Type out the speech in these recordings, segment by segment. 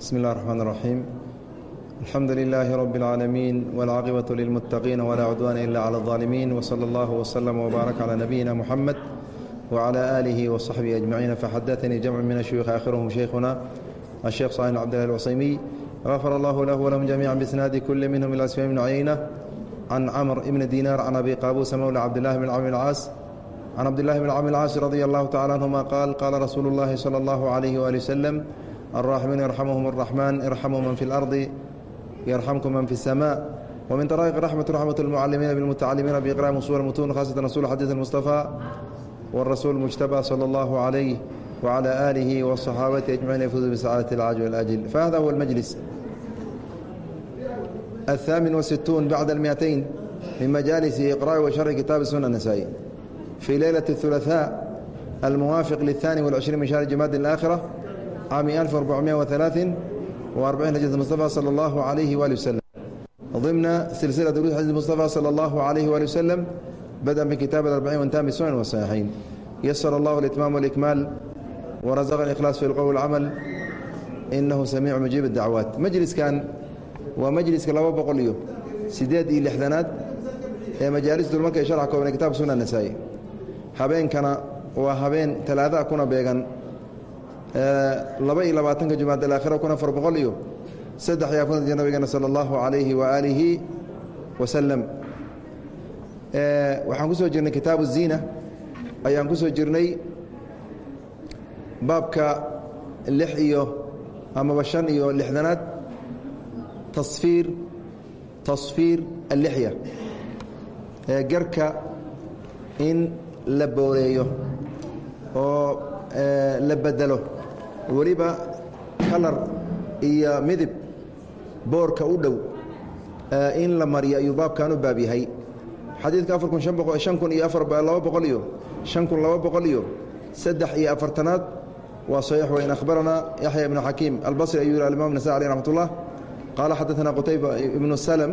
بسم الله الرحمن الرحيم الحمد لله رب العالمين والعاقبة للمتقين ولا عدوان إلا على الظالمين وصلى الله وسلم وبارك على نبينا محمد وعلى آله وصحبه أجمعين فحدثني جمع من الشيوخ آخرهم شيخنا الشيخ صالح عبد الله العصيمي غفر الله له ولهم جميعا بإسناد كل منهم إلى سفيان بن عيينة عن عمر بن دينار عن أبي قابوس مولى عبد الله بن عمرو العاص عن عبد الله بن عمرو العاص رضي الله تعالى عنهما قال قال رسول الله صلى الله عليه وآله وسلم الراحمين يرحمهم الرحمن ارحموا من في الأرض يرحمكم من في السماء ومن طرائق رحمة رحمة المعلمين بالمتعلمين بإقراء أصول المتون خاصة رسول حديث المصطفى والرسول المجتبى صلى الله عليه وعلى آله والصحابة أجمعين يفوز بسعادة العاجل والآجل فهذا هو المجلس الثامن والستون بعد المئتين من مجالس إقراء وشرح كتاب السنة النسائي في ليلة الثلاثاء الموافق للثاني والعشرين من شهر جماد الآخرة عام 1443 هجرة المصطفى صلى الله عليه وآله وسلم ضمن سلسلة دروس حديث المصطفى صلى الله عليه وآله وسلم بدأ من كتاب الأربعين وانتهى بالسنن والصحيحين يسر الله الإتمام والإكمال ورزق الإخلاص في القول والعمل إنه سميع مجيب الدعوات مجلس كان ومجلس لaba boqol iyo sideed iyo lixdanaad ee majaalis dulmarka ee sharxa kooban ee kitabka sunna nasaa'i habeenkana waa habeen talaadaha kuna beegan laba iyo labaatanka jumaad alaakhira kun afar boqol iyo saddex iyo afartanka nabigeena sala allahu calayhi waaalihi wasalam waxaan ku soo jirnay kitaabu ziina ayaan ku soo jirnay baabka lix iyo amaba shan iyo lixdanaad la booreeyo oo la bedelo weliba kalar iyo midib boorka u dhow in la mariyo ayuu baabkan u baab yahay xadiidka afar kun an kun iyo laba boqol iyo shan kun laba boqol iyo saddex iyo afartanaad. Waa saxiix weyn. Akhbaranaa yaxya ibnu xakiim albasri ayuu yihi alimam nasa aleh raxmat qaala xadaثna qutayba ibnu slm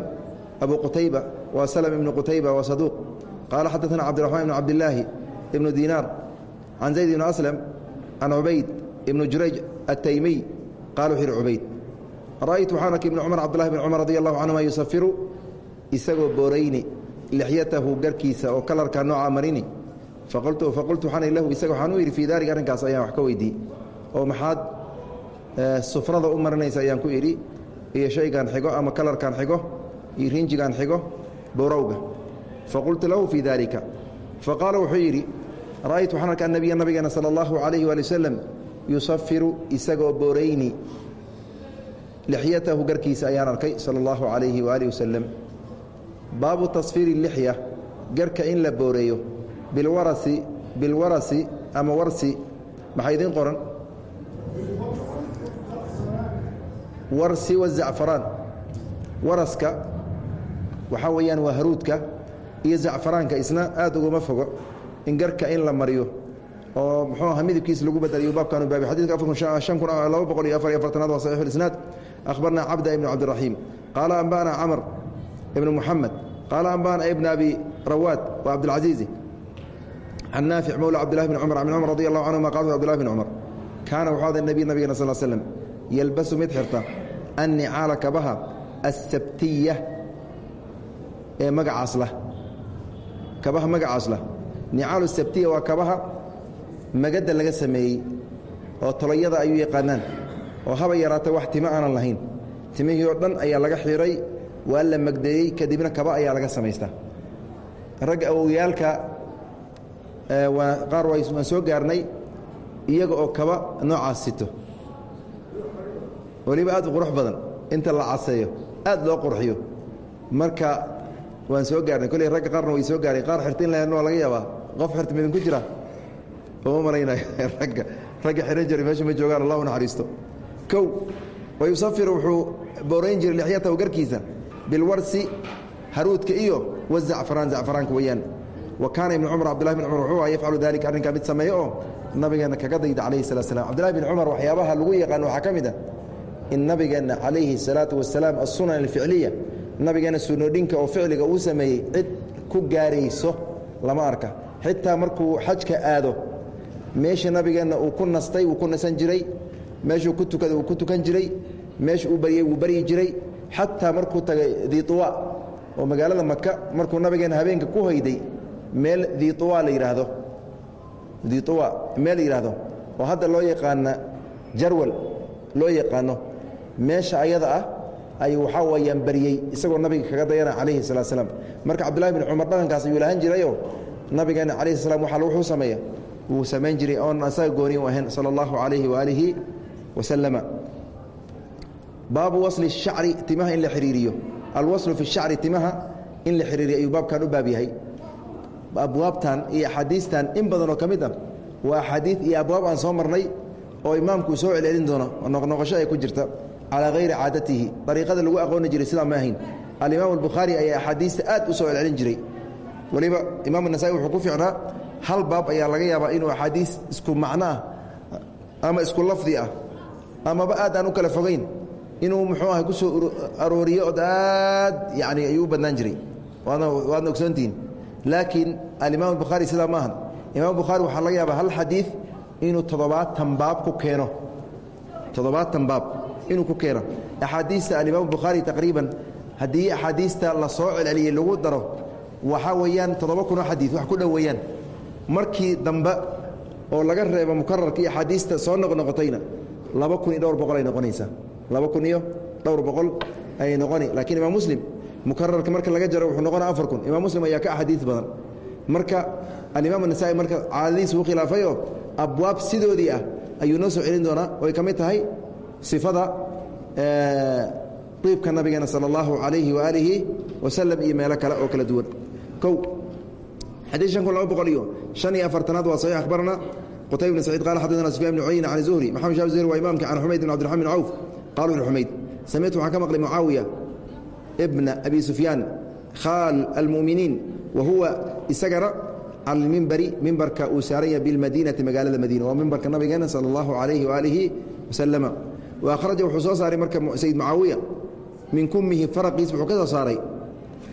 abu qutayba wa slm ibnu qutayba wa saduuq. Qaala xadaثna cabdiraxmaan ibnu cabdilaahi ibnu dinaar can zayd ibni aslm can cubayd ibnu jurayj ataymiy qala wuxu yihi cubayd ra'aytu waxaan arkay ibnu cumar cabdulahi bn cumar radi allahu canhuma yusafiru isagoo boorayni lixyatahu garkiisa oo kalarka nooca marini. Faqultu waxaan lahu isaga waxaan u yidhi fii arrinkaas ayaan wax ka weydiiyey. Oo maxaad sufrada u marinaysa ayaan ku idhi iyo shaygan xigo ama kalarkan xigo iyo rinjigan xigo borowga faqultu lahu fii dalika faqaala wuxuu yidhi ra'aytu waxaan arkaa nabiya nabigeena sala allahu calayhi waali wasalam yusafiru isagoo boorayni lixyatahu garkiisa ayaan arkay sala allahu calayhi waaalih wasalam baabu tasfiiri lixya garka in la booreeyo bilwarasi bilwarasi ama warsi. Maxaa idiin qoran? Warsi wazacfaraan waraska waxaa weeyaan waa haruudka iyo zacfaraanka. Isna aad uguma fogo in garka in la mariyo oo muxuu aha midabkiis lagu bedelayo baabkan u baabay. Xadidka afar kun kun laba boqol iyo afar iyo afartanaad waa saxiix isnaad. Akhbarna cabda ibnu cabdiraxiim. Qaala anba'ana camr ibnu muxamed qaala anba'ana ibna abi rawaad wa cabdilcaziizi can naafic mowla cabdillahi bni cumar bn cumar radi allahu canhuma qala abdillahi bni cumar. Kaana wuxuu aday nabiy nabigena sal slm yelbasu mid xirta annicaala kabaha asabtiya ee magacaas lah. Kabaha magacaas lah. Nicaalu sabtiya waa kabaha magadda laga sameeyey oo toloyada ayuu yaqaanaan oo haba yaraata wax timo aanan lahayn. Timihii oo dhan ayaa laga xiray waa la magdeeyey kadibna kaba ayaa laga samaystaa. Ragga awowyaalka qaar waan soo gaarnay iyaga oo kaba noocaas sito weliba aad u qurux badan inta la caseeyo aad loo qurxiyo. Marka waan soo gaarnay kolley ragga qaarna way soo gaareen qaar xirta in waa laga yaabaa qof xirta midinku jira uma malaynayo ragga ragga xihan jiray meesha ma joogaan allah u naxariisto. Kow wayusafir wuxuu boorayn jiray lixyatahu garkiisa bilwarsi haruudka iyo wazacfaraan zacfaraanka weeyaan. Wa kaana ibnu cumar cabdillahi bin cumar wuxuu yafcalu dalika arrinkaa mid sameeyo oo nabigeena kaga dayda calayhi salat slam cabdillahi bin cumar waxyaabaha lagu yaqaan waxaa ka mid ah in nabigeenna calayhi الsalaatu wasalaam assunan alficliya nabigeenna sunoodhinka oo ficliga uu sameeyey cid ku gaarayso lama arka. Xitaa markuu xajka aado meesha nabigeenna uu ku nastay wuu ku nasan jiray meeshuu ku tukaday uu ku tukan jiray meesha uu baryey wuu baryi jiray xataa markuu tagay diiuwa oo magaalada maka markuu nabigeena habeenka ku hoyday meel diiuwa la yidhaahdo diiuwa meel la yidhaahdo oo hadda loo yaqaana jarwal loo yaqaano meesha ayada ah ayuu waxaa weyaan baryey isagoo nabiga kaga dayana calayhi salaa slaam marka cabdullahi bin cumar dhaqankaas ayuu lahaan jirayoo nabigeena calayhi salam waxa wuxuu sameeya wuu samayn jiray oon asaga gooni u ahayn sala allahu calayhi waaalihi wasalama baabu wasli shacri timaha in la xiriiriyo. Alwaslu fi shacri timaha in la xiriiriyo ayuu baabkan u baab yahay. Abwaabtan iyo axaadiistan in badan oo ka mid ah waa axaadiid iyo abwaab aan soo marnay oo imaamku soo celcelin doono noqnoqosho ay ku jirta calaa hayri caadatihi. Dariiqada lagu aqooni jiray sidaa ma ahayn albukhaari ayaa axaadiista aad u soo celcelin jiray. Weliba imaam anasai wuxuu ku fiicnaa hal baab ayaa laga yaabaa inuu axaadiis isku macno ah ama isku lafdi ah amaba aad aan u kala fogayn inuu muxuu ah ku soo arooriyo od aad yani ayuu u badnaan jiray. Waadna ogsoontihiin laakiin alimaam albukhaari sidaa ma ahan. Imam bukhaari waxaa laga yaabaa hal xadiid inuu toddobaatan baab ku keeno. Toddobaatan baab inuu ku keeno. Axaadiista alimaam bukhaari taqriiban haddii axaadiista la soo celceliyey lagu daro waxaa weeyaan toddoba kunoo xadiid wax ku dhow weeyaan markii dambe oo laga reebo mukararka iyo axaadiista soo noqnoqotayna laba kun iyo dhowr boqol ay noqonaysaa. Laba kun iyo dhowr boqol ayay noqoni. Laakiin imaam muslim mukararka marka laga jaro wuxuu noqona afar kun. Imaam muslim ayaa ka axaadiid badan. Marka alimaam anasaa'i marka caadadiisa u khilaafayoo abwaab sidoodii ah ayuu noo soo celin doonaa. Oy ka mid tahay sifada iibka nabigeena sala allahu calayhi waaalihi wasalam iyo meelo kale oo kala duwan. Kow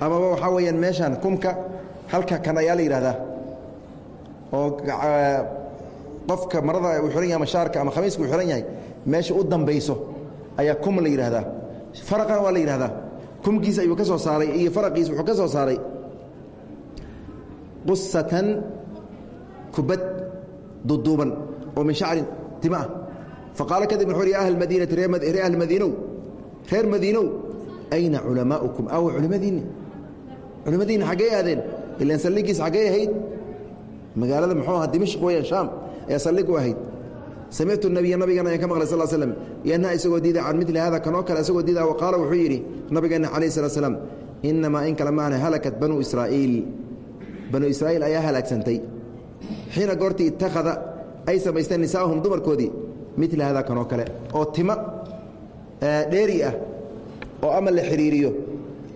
amaba waxaa weeyaan meeshaan kumka halka kan ayaa la yidhahdaa. Oo qofka marada uu xihan yahay ama shaarka ama khamiiska uu xihan yahay meesha u dambayso ayaa kum la yidhahdaa. Faraqana waa la yidhahdaa. Kumkiisa ayuu ka soo saaray iyo faraqiis wuxuu ka soo saaray. Qusatan kubad duduuban oo min shacrin tima ah. Faqaala kadib wuxuu ya ahl madiinati reer ahl madiinow reer madiinow ayna culamaa'ukum awa culimadiinni culimadiinna xaggey aadeen ilaan saldhigiis xaggey ahayd magaalada muxuu ahaa dimashq weeyaan shaam ayaa saldhig u ahayd. Samictu nabiya nabigeena ayaan ka maqlay sal slm yanha isagoo diida can midli hada kanoo kale isagoo diida wa qaala wuxuu yidhi nabigeenna calayh slat slam inamaa in kale maana halakat banuu israa'iil. Banuu israa'iil ayaa halaagsantay. Xiina goortii ittakhada ay samaysteen nisaa'ahum dumarkoodii midla hada kanoo kale oo tima dheeri ah oo ama la xidhiiriyo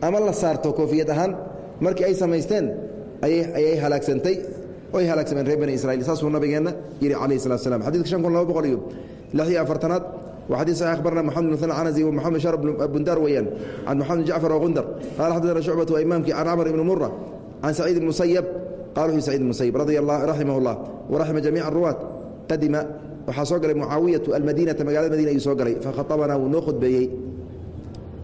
ama la saarto koofiyad ahaan markii ay samaysteen ayay halaagsantay oy halaagsameen reer bani israiil saasuu nabigeenna yidhi calayh salat slam xadidka shan kun laba boqol iyo lix iyo afartanaad waa xadid saxix akhbarna moxamed bin canazi wa moxamed shar bundar weeyaan. Can moxamed bin jacfar oo gundar. Qaala xadadana shucbatu waa imaamkii can camr ibni mura can saciid ibn musayab qala wuxuu sacid ibn musayab radia allah raximah اllah waraxima jamiica aruwaat qadima waxaa soo galay mucaawiyatu almadiinata magaalada madiina ayuu soo galay. Fakhaطabanaa wuu noo khudbeeyey.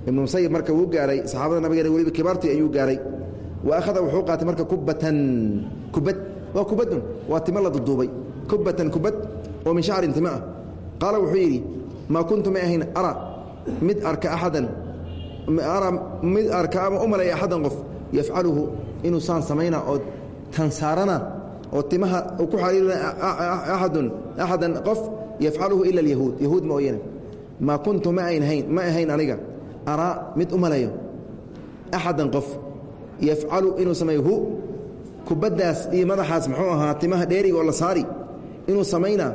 Ibnu musayib marka wuu gaaray saxaabada nabigeena weliba kibaartii ayuu gaaray wa akhada wuxuu qaatay marka kubatan kubad waa kubadun waa timo la duduubay. Kubatan kubad oo min shacrin timo ah. Qaala wuxuu yidhi maa kuntu may ahayn ara mid arka axadan ara mid arka ama u malaya axadan qof yafcaluhu inuu saan samayna oo tansaarana oo timaha ku xariirina aadun axadan qof yafcaluhu ila alyahuud. Yahuud mooyane maa kuntu ma aynhayn ma ahayn aniga araa mid u malayo axadan qof yafcalu inuu sameeyo hu kubaddaas madaxaas muxuu ahaa timaha dheeriga oo la saari. Inuu samaynaa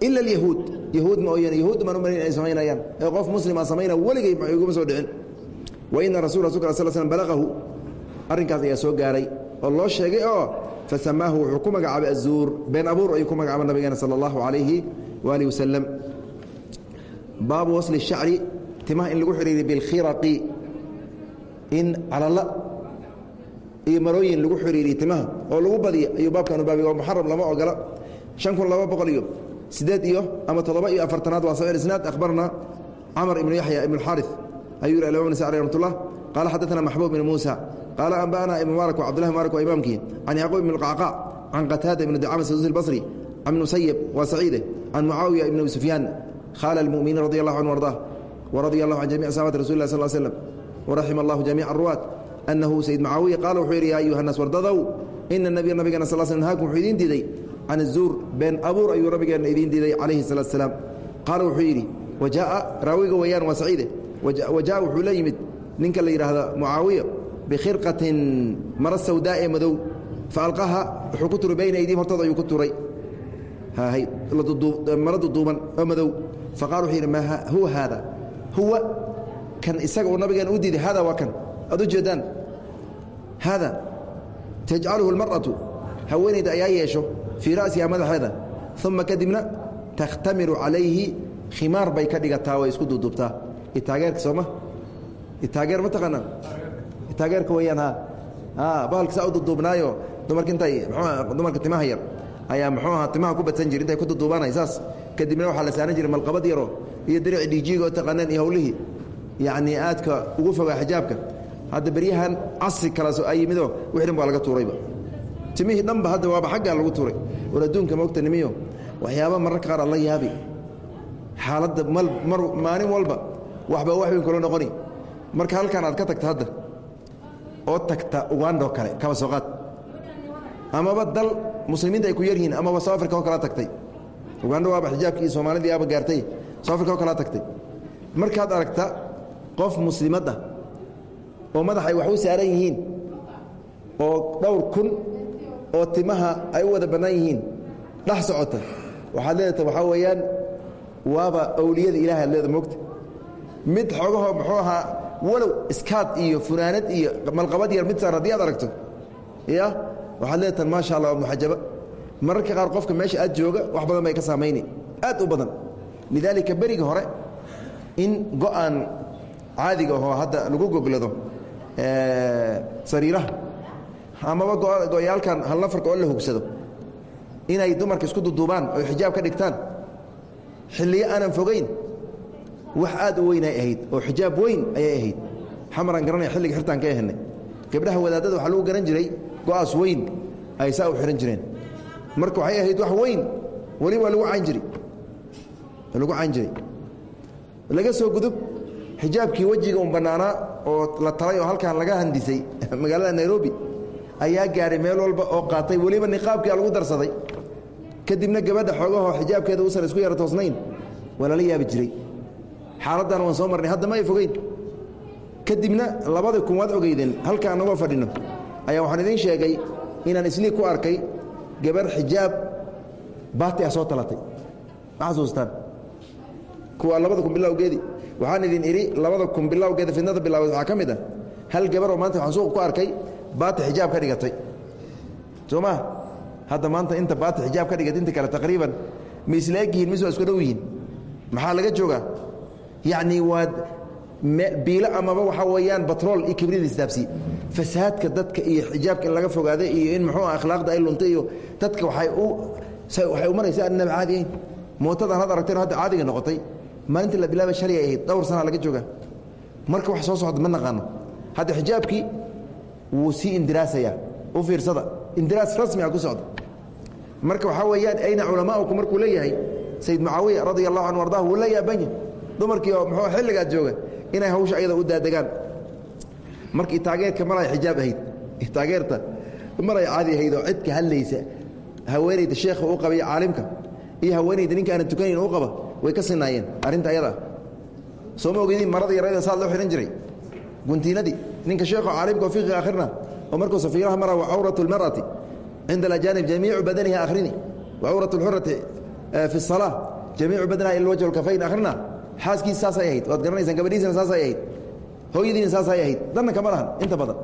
ila alyahuud. Yahuud mooyane yahuud baan u malayn inay samaynayaan. Ee qof muslima samayna weligay iguma soo dhicin. Wa ina rasul rasulka sal slm balaqahu arrinkaas ayaa soo gaaray oo loo sheegay oo fasamaahu wuxuu ku magacaabay azuur been abuur ayuu ku magacaabay nabigeena sala allahu calayhi waaalih wasalam baabu wasli shacri timaha in lagu xidhiiriy bilkhiraqi in calala iyo marooyin lagu xiriiriya timaha oo lagu badiya ayuu baabkan baabiga oo muxaram lama ogola. An kun laba boqol iyo sideed iyo ama toddoba iyo afartanaad waa sameer isnaad akhbarna camar ibnu yaxya ibnu alxaari ayuu yihi alimam nasari raxmatullah qaala xaddaana maxbuub ibn muusa. Qaala anba'ana ibn mubarak wa cabdullahi mubarak waa imaamkii can yacquub ibn alqacqac can qataada ibn dacama saduusi albasri can musayib waa saciide can mucaawiya ibn sufyaan. Khaala almu'miniin radi allahu canhu ardah wa radia allahu can jamic saxaabati rasul lah sal slm waraxima allahu jamiica aruwaat anahu sayd mucaawiya qaala wuxuu yidhi yaa ayuha nas wardadow ina nabiya nabigana sal sl nahaakum wuxuu idiin diiday can azuur been abuur ayuu nabigeenna idiin diiday calayhi salaatu salaam qaala wuxuu yidhi wajaaa raawiga weeyaan waa saciide wajaءa wuxuu la yimid ninka la yidhaahda mucaawiya bikhirqatin mara sawdaa ee madow faalqaha wuxuu ku turay bayna aydiim hortooda ayuu ku turay mara duduuban oo madow faqala wuxuu yidhi ma huwa haada huwa kan isaga uu nabigeena u diiday hada waa kan aad u jeedaan haada tajcaluhu اlmar'atu haweenayda ayaa yeesho fii ra'siha madaxeeda uma kadibna takhtamiru calayhi khimaar bay ka dhigataa way isku duuduubtaa itaageerka sooma itaageer ma taqaanaa itaageerka weyaan ha bahalka saa u duduubnaayo dumarka intay mxuu dumarka timaha yar ayaa muxuu ahaa timaha ku badsan jir intay ku duduubaanay saas kadibna waxaa la saaran jiray malqabad yaro iyo dirici dhiijiiga oo taqaaneen iyo hawlihii yacnii aadka ugu fogaa xijaabka hadda beryahan casri kalaasoo ay yimidoo wixi dhan baa laga tuurayba. Timihii dhanba hadda waaba xaggaa lagu tuuray. War adduunka moogta nimiyo waxyaaba mararka qaar alla yaabi. Xaaladda mar maalin walba waxba wax weyn kula noqoni. Marka halkan aad ka tagta hadda oo tagta ugandho kale kaba soo qaad amaba dal muslimiinta ay ku yaryihiin amaba soo africa oo kala tagtay. Ugandho waaba xijaabkii iyo soomaalidii gaartay africa oo kala tagtay. Markaad aragta qof muslimad ah oo madax ay wax u saaran yihiin oo dhowr kun oo timaha ay u wada bannaan yihiin dhex socota. Waxaad leedata waxaa weeyaan waaba awliyada ilaah leeda moogta mid xoogahoo muxuu ahaa walow iskaad iyo funaanad iyo malqabad yar mid saan haddii aad aragto. Ya waxaad leedataan maasha allah waa muxajaba mararka qaar qofka meesha aad jooga wax badan bay ka saamayni aad u badan. Lidaalika beriga hore in go'aan caadiga ahoo hadda lagu goglado sariiraha. Amaba go-yaalkan halnafarka oo la hugsado inay dumarka isku duduubaan oy xijaab ka dhigtaan. Xilliyo aanan fogayn wax aad weyn ay ahayd oo xijaab weyn ayay ahayd. Xamaraan garanaya xilliga xirtaan ka ahanay gabdhaha wadaadada waxaa lagu garan jiray go'aas weyn ay saa u xihan jireen. Marka waxay ahayd wax weyn weli waa lagu cayn jiri lagu cayn jiray. Laga soo gudub xijaabkii wejiga un bannaanaa oo la talay oo halkan laga handisay magaalada nairobi ayaa gaadhay meel walba oo qaatay weliba niqaabkia lagu darsaday. Kadibna gabadha xoogahoo xijaabkeeda usan isku yara toosnayn waa lala yaabi jiray. Xaaladdan waan soo marnay hadda ma ay fogeyn. Kadibna labada kun waad ogeydeen halka anagoo fadhino ayaa waxaan idiin sheegay inaan islii ku arkay gabarh xijaab baati ah soo talatay. Ma xasuustaan kuwa labada kun bilowgeedii waxaan idin idhi labada kun bilowgeeda fidnada bilaabay waxaa ka mid ah hal gabar oo maanta waxaan suuqa ku arkay baati xijaab ka dhigatay. Soo maa hadda maanta inta baati xijaab ka dhigat inta kale taqriiban. Ma isla egyihiin mise waa isku dhow yihiin? Maxaa laga joogaa? Yacni waad biilo amaba waxaa weeyaan batrool iyo kibrida isdaabsi. Fasaadka dadka iyo xijaabka in laga fogaada iyo in muxuu akhlaaqda ay luntay iyo dadka waxay u waxay u maraysa annaba caadi ahayn mootadan had aragteen hadda caadiga noqotay maalinta la bilaaba ay ahayd dhowr sana laga joogaa. Marka wax soo socda ma naqaano. Hadda xijaabkii wuu sii indiraasaya u fiirsada. Indiraas rasmi a ku socda marka waxaa weeyaan ayna culamaauku markuu leeyahay sayid mucaawiya radia allahu canhu ardah wuu la yaabanya dumarkii oo muxuu xilligaad jooga inay hawsha ayada u daadegaan markii taageerka maray xijaab ahayd. Taageerta maray caadi ahayd oo cidka hadlaysa. Haweenayda sheekha u qabay caalimka iyo haweenayda ninka aanan tukanayn u qaba way ka sinaayeen arrinta ayada. Soo ma ogeydiin marada yarada saad loo xihan jiray? Guntiinadii ninka sheekho caalimka oo fiqiga akhrina oo markuu safiiraha mara wa cawratu lmar'ati cinda alajaanib jamiicu badaniha akhrini wa cawratu lxurati fi الsalaa jamiicu badaniha ila wajh lkafayn akhrina xaaskiisa saasay ahayd. Waad garanaysaan gabadhiisana saasay ahayd. Hooyadiina saasay ahayd. Danna kama lahan inta badan.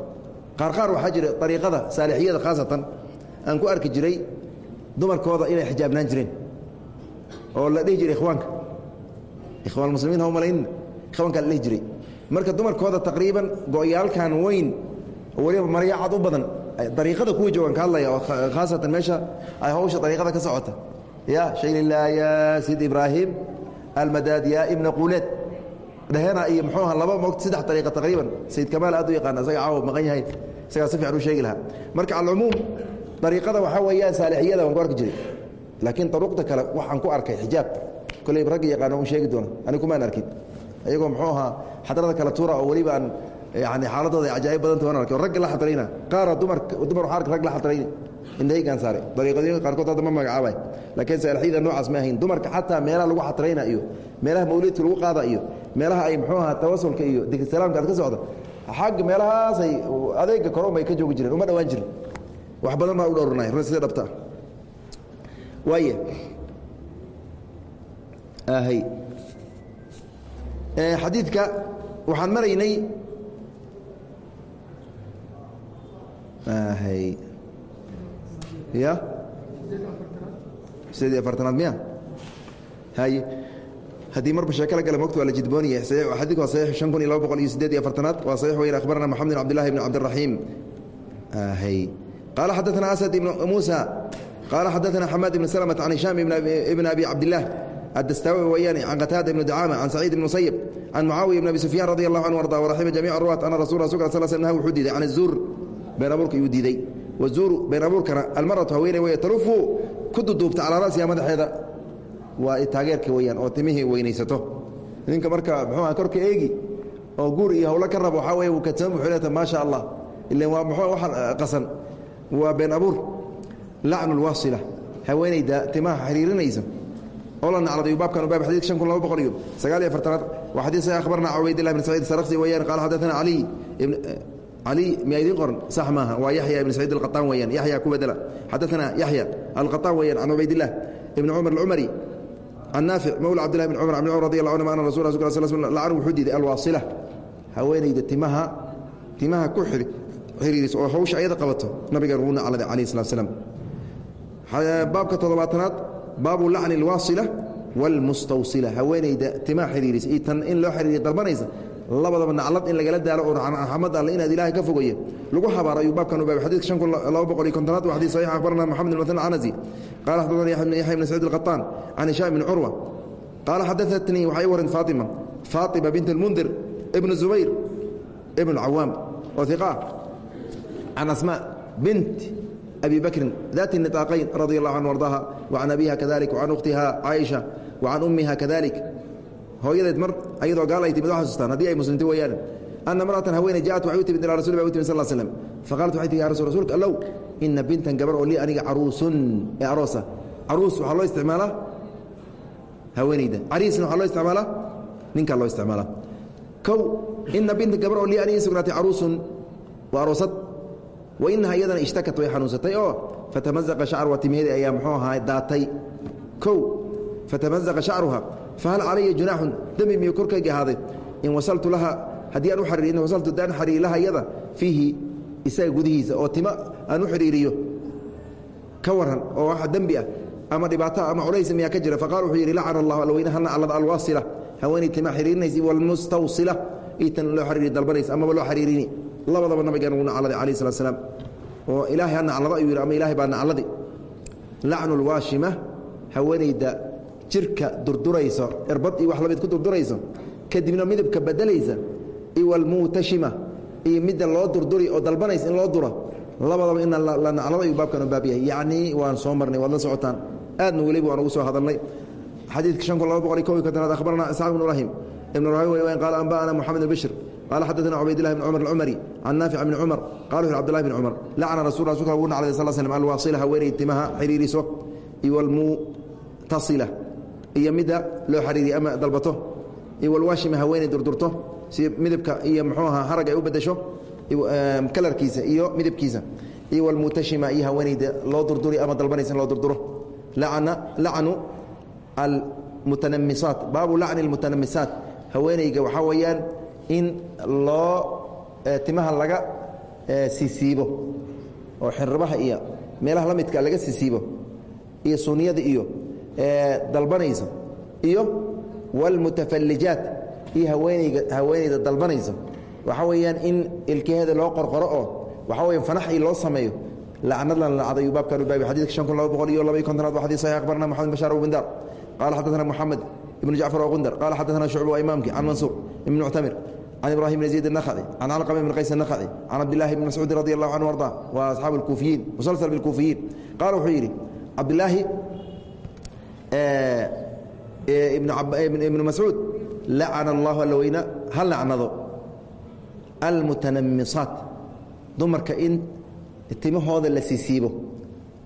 Qaar qaar waxaa jira ariiqada saalixiyada khaasatan. Aan ku arki jiray dumarkooda inay xijaabnaan jireen oo la dhihi jiray ikhwaanka. Ikhwaan muslimiin ha umalaynina ikhwaankaa la dhihi jiray. Marka dumarkooda taqriiban go-yaalkan weyn weliba maryo cad u badan. Dariiqada kuwii joogan ka hadlaya oo khaasatan meesha ay hawsha dariiqada ka socota. Ya shaylilaa ya sid ibraahim almadaad ya ibna quleed dhehena iyo muxuu aha laba mogt saddex ariiqa taqriiban. Sayid kamaal aad u yaqaana isaga caawa maqan yahay. Isagaa si fiican u sheegi lahaa. Marka alcumuum dariiqada waxaa weeyaan saalixiyada waan ku arki jiray laakiin daruuqda kale waxaan ku arkay xijaab. Koley ragga yaqaana un sheegi doona ani kumaan arkin iyagoo muxuu ahaa xadrada kale tuura oo weliba aan yani xaaladooda cajaa'ib badanta waan arkay. Ragga la xadrayna qaara dumar waxaa arka rag la xadrayna indhahaygaan saaray dariiqadooyinka qaarkood hadda ma magacaabay. Laakiin saalixyada noocaas ma ahayn. Dumarka xataa meelaha lagu xadrayna iyo meelaha mawliidka lagu qaada iyo meelaha ay muxuu ahaa tawasulka iyo dikrsalaamka aad ka socda xagga meelahaasay adeega koron bay ka joogi jireen. Uma dhawaan jirin. Wax badan baa u dhowranay run sida dhabta. waay hy xadiidka waxaan maraynay. Ya? Sideed afartanaad miya? Hay. Haddii marba sheeko la gala mogta waa la jidboonaya xadiidku waa saxiix shan kun iyo laba boqol iyo siddeed iyo afartanaad waa saxiix weyn. Akhbarana moxamed bin abdillahi bn cabdiraxiim hy qaala xadaثna asad ibn muusa qaala xadaana xamaad ibn slmt can hishaam ibn abi cabdilah adastaawi weyaan can qataada ibn ducaama can saciid ibn musayib can mucaawiya ibn abi sufyaan radi allah anhu arda waraxima jamiic ruwaat ana rasul rasulka sal sl naha wuxuu diiday can azuur been abuurka iyuu diiday wazuuru been abuurkana almaratu haweeney weye tarufu ku duduubta calaa rasiha madaxeeda waa taageerka weyaan oo timihii weynaysato ninka marka muxuuha korka eegi oo guur iyo howlo ka rabo waxaa weye wuu kadsama buxuleta maa sha allah ilan waa muxuu waxa qasan waa been abuur lacnu اlwaasila haweeneyda timaha xiriirinaysa. Oo la nacladay baabkan baab xadiidka shan kun laba boqol iyo sagaal iyo afartanaad. Waa xadiid saxiix akhbarna cubaydillah ibn saciid sarafsi weeyaan qaala xadathana cali ibn cali miyaa idiin qoran sax maaha. Waa yaxya ibn saciid alqataan weeyaan yaxya ku bedela. Xadathana yaxya alqataan weeyaan can cubaydillah ibn cumar alcumari can naafic mawla cabdillahi bn cumar bn cumar radi allah anhuma ana rasul rasul sal sl lacanu wuxuu diiday alwaasila. Haweenayda timaha timaha ku xiriiris oo hawsha ayada qabato. Nabiga ugu nacladay calayh salatu slam baabka toddobaatanaad baabu lacni اlwaasila wاlmustawsila haweenayda timaa xidhiirisa iyo tan in loo xidhiiriya dalbanaysa labadaba naclad in lagala daalo oo raxmad alle inaad ilaahay ka fogaye lagu xabaar ayuu baabkan u baabay xadiidka shanku laba boqol iyo kontonaad waa xadiid saxiix akhbarana moxamed almathin alcanasi qaala xadathani yaxya ibn saciid alqataan can hishaam ibn curwa qaala xadadatnii waxay warin faatima. Faatima bint almundir ibnu zubayr ibnu cawaam oo iqa can asmaa bint أبي بكر ذات النطاقين رضي الله عنه وارضاها وعن أبيها كذلك وعن أختها عائشة وعن أمها كذلك hooyadeed mar ayadoo gaal ay timid wa xasuustaan haddii ay muslimta weeyaan anna maratan haweeney jaءat waxay u timid ilaa rasul bay u timid sal l slam faqaalat waxay tihi ya rasul rasulka allow ina bintan gabar oo lii aniga caruusun ee aroosa caruus waxaa loo isticmaalaa haweeneyda cariisna waxaa loo isticmaalaa ninkaa loo isticmaalaa kow ina bintan gabar oo lii aniga sugnaatay caruusun waa aroosad wainaha iyadana ishtakat way xanuunsatay oo fatamazaqa shacruha timaheedi ayaa muxuu ahaa daatay. Kow fatamazaqa shacruha fahal calaya junaaxun dembi miyu korkayga ahaaday? In wasaltu laha haddii aan u xariiriy in wasaltu daan xariiri laha iyada fiihi isaga gudihiisa oo timo aan u xidhiiriyo ka waran oo wax dembi ah ama dhibaato ama culays miyaa ka jira faqala wuxuu yidhi lacana allahu alweynahana allada alwaasila. Haweenay tima xiriirinaysa walmustawsila itan loo xariiri dalbanaysa amaba loo xariirini labadaba nabigan uu nacladay calayh salat slam oo ilaahay ha naclado ayuu yidhi ama ilaahay baa nacladi lacnu lwaashima haweenayda jirka durdurayso erbad iyo wax la mid ku durdurayso kadibna midabka bedelaysa iwalmuutashima iyo midda loo durduri oo dalbanaysa in loo duro labadaba in la naclado ayuu baabkan baab yahay. Yacnii waan soo marnay waad la socotaan. Aadna weliba waan ugu soo hadalnay. Xadiidka shan kun laba boqol iyo kob iyo kontonaad akhbarana isxaaq ibn ibrahim ibn rawi qaala anba'ana moxamed ibn bishr qaala xadaثna cubaydillah bn cumar alcumari can naafic bni cumar qala wuxu abdulahi bn cumar lacna rasul rasulka ugu naclay sal slm alwaasila haweenay timaha xiriiriso iyo almutasila iyo midda loo xariiriyo ama dalbato iyo walwaashima haweenay durdurto si midabka iyo muxuu ahaa harag ay u bedesho kalarkiisa iyo midabkiisa iyo walmutashima iyo haweenayda loo durduri ama dalbanaysa in loo durduro lacnu almutanamisaat baabu lacni almutanamisaat haweenayga waxaa weeyaan in loo timaha laga sisiibo oo xirbaha iyo meelaha la midka laga sisiibo iyo suniyada iyo dalbanayso iyo wاlmutafalijaat iyo haweenayga haweenayda dalbanayso. Waxaa weeyaan in ilkaheeda loo qorqoro oo waxaa weya fanax i loo sameeyo. Lacnad la lacday baabkan u baabi xadidka shan kun laba boqol iyo laba iyo kontonaad waa xadid saxiix akhbarna moxamed bashaar bindar qaala xadaثna moxamed ibnu jacfar waqundar qaala xadaana shucba waa imaamkii can mansuur ibn muctamir can ibrahim bn zayd الnakci can calqama ibn qays الnakci can cabdilahi bn mascuudi radi allahu canhu arda waa asxaabu اlkuufiyiin musalsal bilkuufiyiin qaala wuxuu yidhi cabdilaahi ibnu mascuud lacana allahu alla weyna ha lacnado almutanamisaat dumarka in timahooda la sisiibo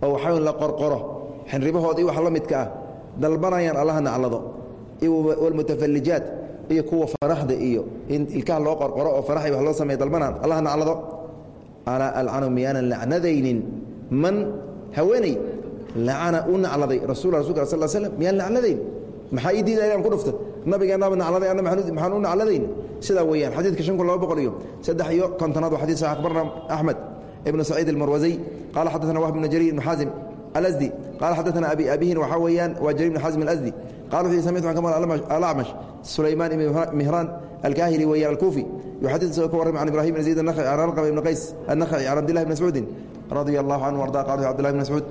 oo waxaa la qorqoro xinribahooda iyo wax la midka ah dalbanayaan allaha naclado walmutafalijaat iyo kuwa faraxda iyo in ilkaha loo qorqoro oo faraxi wax loo sameeya dalbanaan allaha naclado alaa alcanu miyaanan lacnadaynin. Man haweeney lacana u nacladay rasul rasulka sal slm miyaan nacladayn maxaa ii diidaya inaan ku dhufto nabigeennaaba nacladay anna maxaan u nacladayn? Sidaa weeyaan xadiidka shan kun laba boqol iyo saddex iyo kontonaad waa xadis akhbarna axmed ibnu saciid almarwasiy qaala xaddaثna wahb bnu jariir ibnu xaasim alasdi qaala xaddaثna abi abihin waxaa weeyaan waa jariir ibnu xaasim alasdi acmash sulaymaan ibn mihraan alkaahili weya alkuufi yuxadid isagoo ka warrama can ibrahim ibn zayd an arqam ibn qays annakhaci can abdillahi bn mascuudin radia allahu canhu arda qal abdillahi bn mascuud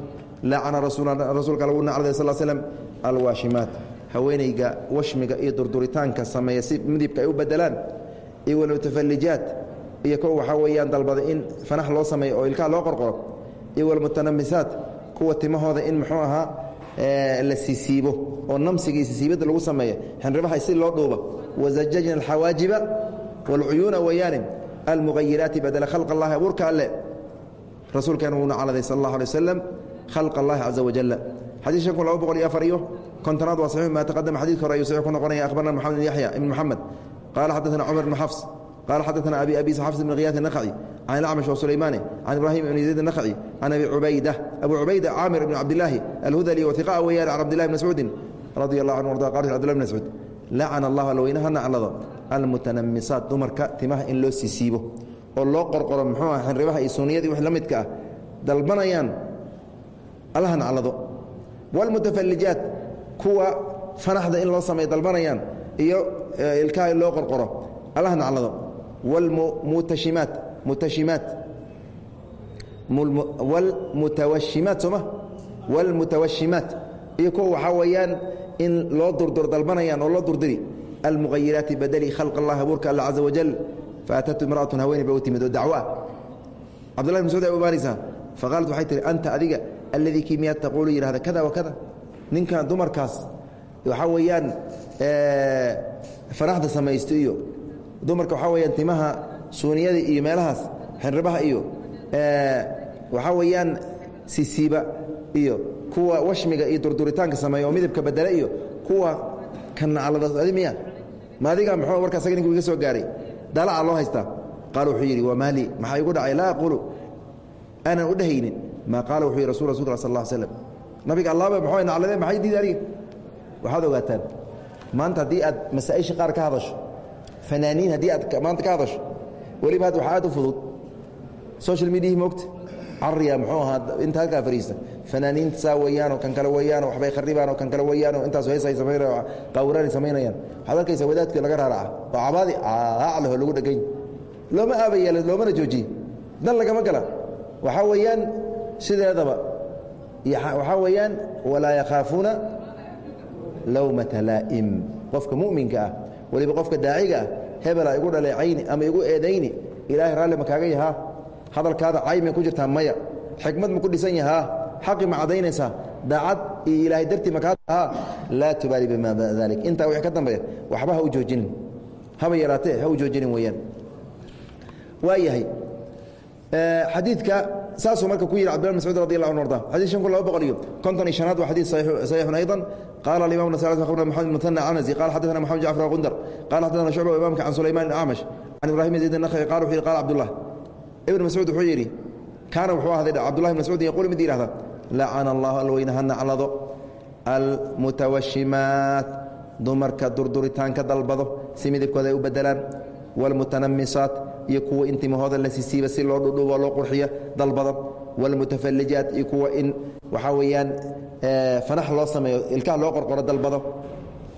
lacana rasuulka lagu nacday sal slm alwaashimaat haweenayga washmiga iyo durduritaanka sameeya si midibka ay u bedelaan iyo walmutafalijaat iyo kuwa waxaa weeyaan dalbada in fanax loo sameeyo oo ilkaha loo qorqoro iyo walmutanamisaat kuwa timahooda in muxuu ahaa la sisiibo oo namsiga iyo sisiibadda lagu sameeya xinribaha si loo dhuuba wazajajna alxawaajiba waalcuyuuna weeyaane almughayiraati badela khalq allahi abuurka alle rasuulkeena wuu nacladay sal allah alay waslem khalq allahi caza wajal xadii shan kun laba boqol iyo afar iyo kontonaad waa saxiix ma taqadama xadidka hore ayuu saxiix ku noqonaya akhbarna moxamed ibn yaxya ibn moxamed qaala xaddaثna cumar ibn xafs qaala xaddaثna abi abis xafs ibn khiyaat الnakci can acmash wsulaymaani can ibrahim ibn zayd naci can abi cubayda abu cubayda caamir ibn cabdilaahi alhudali waia weyaan can abdilahi bn scuudin radi allah anhu arda qal abdillah bn mascuud lacana allahu alweynaha naclado almutanamisaat dumarka timaha in loo sisiibo oo loo qorqoro muxuu ah xinribaha iyo suuniyadii wix la midka ah dalbanayaan allaha naclado waalmutafallijaat kuwa fanaxda in loo sameeyo dalbanayaan iyo ilkaha loo qorqoro allaha naclado waalmutashimaat mutashimaat wاlmutawashimaat sooma wاlmutawashimaat iyo kuwa waxaa weeyaan in loo durdur dalbanayaan oo loo durdiri almughayiraati badeli khalq allah abuurka alla caza wajal faatatu imra'atun haweeney ba u timid oo dacwo ah cabdullahi bn mascuud ay ubaanaysaa faqaalat waxay tihi anta adiga alladii kii miyaad taquulu yidhahda kada wa kada ninkan dumarkaas waxaa weeyaan fanaxda samaysto iyo dumarka waxaa weyaan timaha suuniyada iyo meelahaas xinribaha iyo waxaa weeyaan sisiiba iyo kuwa washmiga iyo durduritaanka sameeya oo midabka bedela iyo kuwa kanaclada adi miya ma adiga muxuu warka asaga ninku iga soo gaaray? Dalaca loo haystaa. Qaal wuxuu yidhi wamaa lii maxaa igu dhacay? Laa aquulu aanan u dhehaynin maa qaala wuxuu yidhi rasul rasulka sal slam nabiga allaaba muxuu nacladeen maxay diida aniga waxaad ogaataan maanta haddii aad masaa'isha qaar ka hadasho fanaaniin haddii aad maanta ka hadasho weliba hadda waxaa aad u fudud. Social mediahi moogta. Cariya muxuu ahaa inta halkaa fariista. Fanaaniinta saa weeyaanoo kan kale weeyaanoo waxbay kharibaanoo kan kale weeyaanoo intaas heesay samaynaya qawraanay samaynayaan. Waxaad arkaysa wadaadkii laga raaraca oo cabaadi aacleho lagu dhegany looma aabayeela loomana joojiye. Dan lagama gala. Waxaa weeyaan sideedaba. Waxaa weeyaan walaa yakhaafuuna lowmata laa'im. Qofka mu'minka ah weliba qofka daaciga ah hebela igu dhaleecayni ama igu eedayni ilaahay raalli ma kaaga yahaa? Hadalkaada caymay ku jirtaa maya? Xikmad ma ku dhisan yahaa? Xaqi ma cadaynaysaa daacad iyo ilaahay dartii makaa ahaa laa tubaali bima dalik intaa wixii ka dambeeya waxba ha u joojinin. Haba yaraatee ha u joojinin weeyaan. Waa yahay xadiidka saasuu marka ku yidhi cbdillah bn mascuud radi allah anu arda xadid shan kun laba boqol iyo konton iyo shanaad waa xadiid saxiixun ayضa qala alimam nas akhbarna moxamed muhana canasi qala xaddaثna moxamed jacfar gundar qala xaddaثna shucba imamka can sulayman acmash can ibrahim zayd الnakhi qala wuxu yidhi qala cabdullah ibn mascuud wuxuu yidhi kaana wuxuu ahday cabdullahi bn mascuud yaquul mid yihahda lacana allahu alweyne ha naclado almutawashimaat dumarka durduritaanka dalbado si midabkooda ay u bedelaan wاlmutanamisaat iyo kuwa in timahooda la sisiiba si loo dhudhubo loo qurxiyo dalbada wاlmutafalijaat iyo kuwa in waxaa weeyaan fanax loo sameeyo ilkaha loo qorqoro dalbado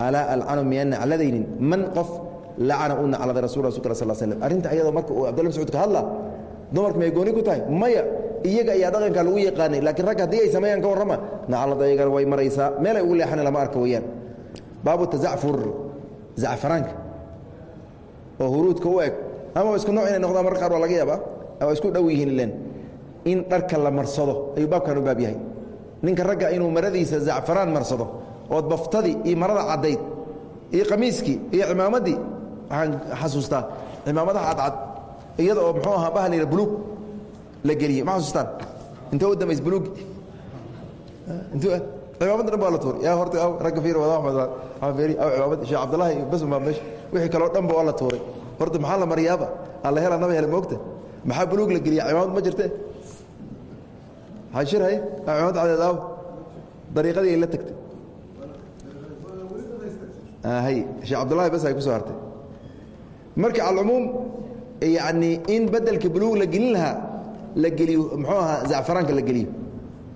alaa alcanu miyan nacladaynin man qof lacana u nacladay rasul rasulka sal slm arrinta ayadoo marka uu abdullah mascuud ka hadla dumarka may gooni ku tahay. Maya iyaga ayaa dhaqanka lagu yaqaanay laakiin ragga haddii ay sameeyaan ka warrama naclad ayagana way maraysaa. Meelay ugu leexana lama arka weyaan baabu tazacfur zacfaraanka oo huruudka u eg ama isku nooc inay noqdaan marka qaar waa laga yaabaa. Ama isku dhow yihiin len in dharka la marsado ayuu baabkan u baab yahay. Ninka ragga inuu maradiisa zacfaraan marsado ood baftadii iyo marada caddayd iyo qamiiskii iyo cimaamaddii waxaan xasuustaa cimaamadaha cadcad iyada oo muxuu ahaa bahal buluug la geliyey ma xasuustaan? Intee u dambays buluug. Cimaamada dhan baa la tuuray. Yaa horta ragga fiir wada axmed waa fiiri aw cimaamad sheekh cabdullaahi bas baa meesha wixii kaloo dhan ba waa la tuuray horta maxaa la mariyaaba? Alla hela naba hele moogta? Maxaa buluug la geliya cimaamad ma jirte? Xashir hay. Cimaamad cadeed aaw dariiqadii ay la tagtay. Hay. Sheekh cabdullaahi bas ay ku soo hartay. Marka alcumuum yacni in bedelka buluug la gelin lahaa la geliyo muxuu ahaa zacfaraanka la geliyo.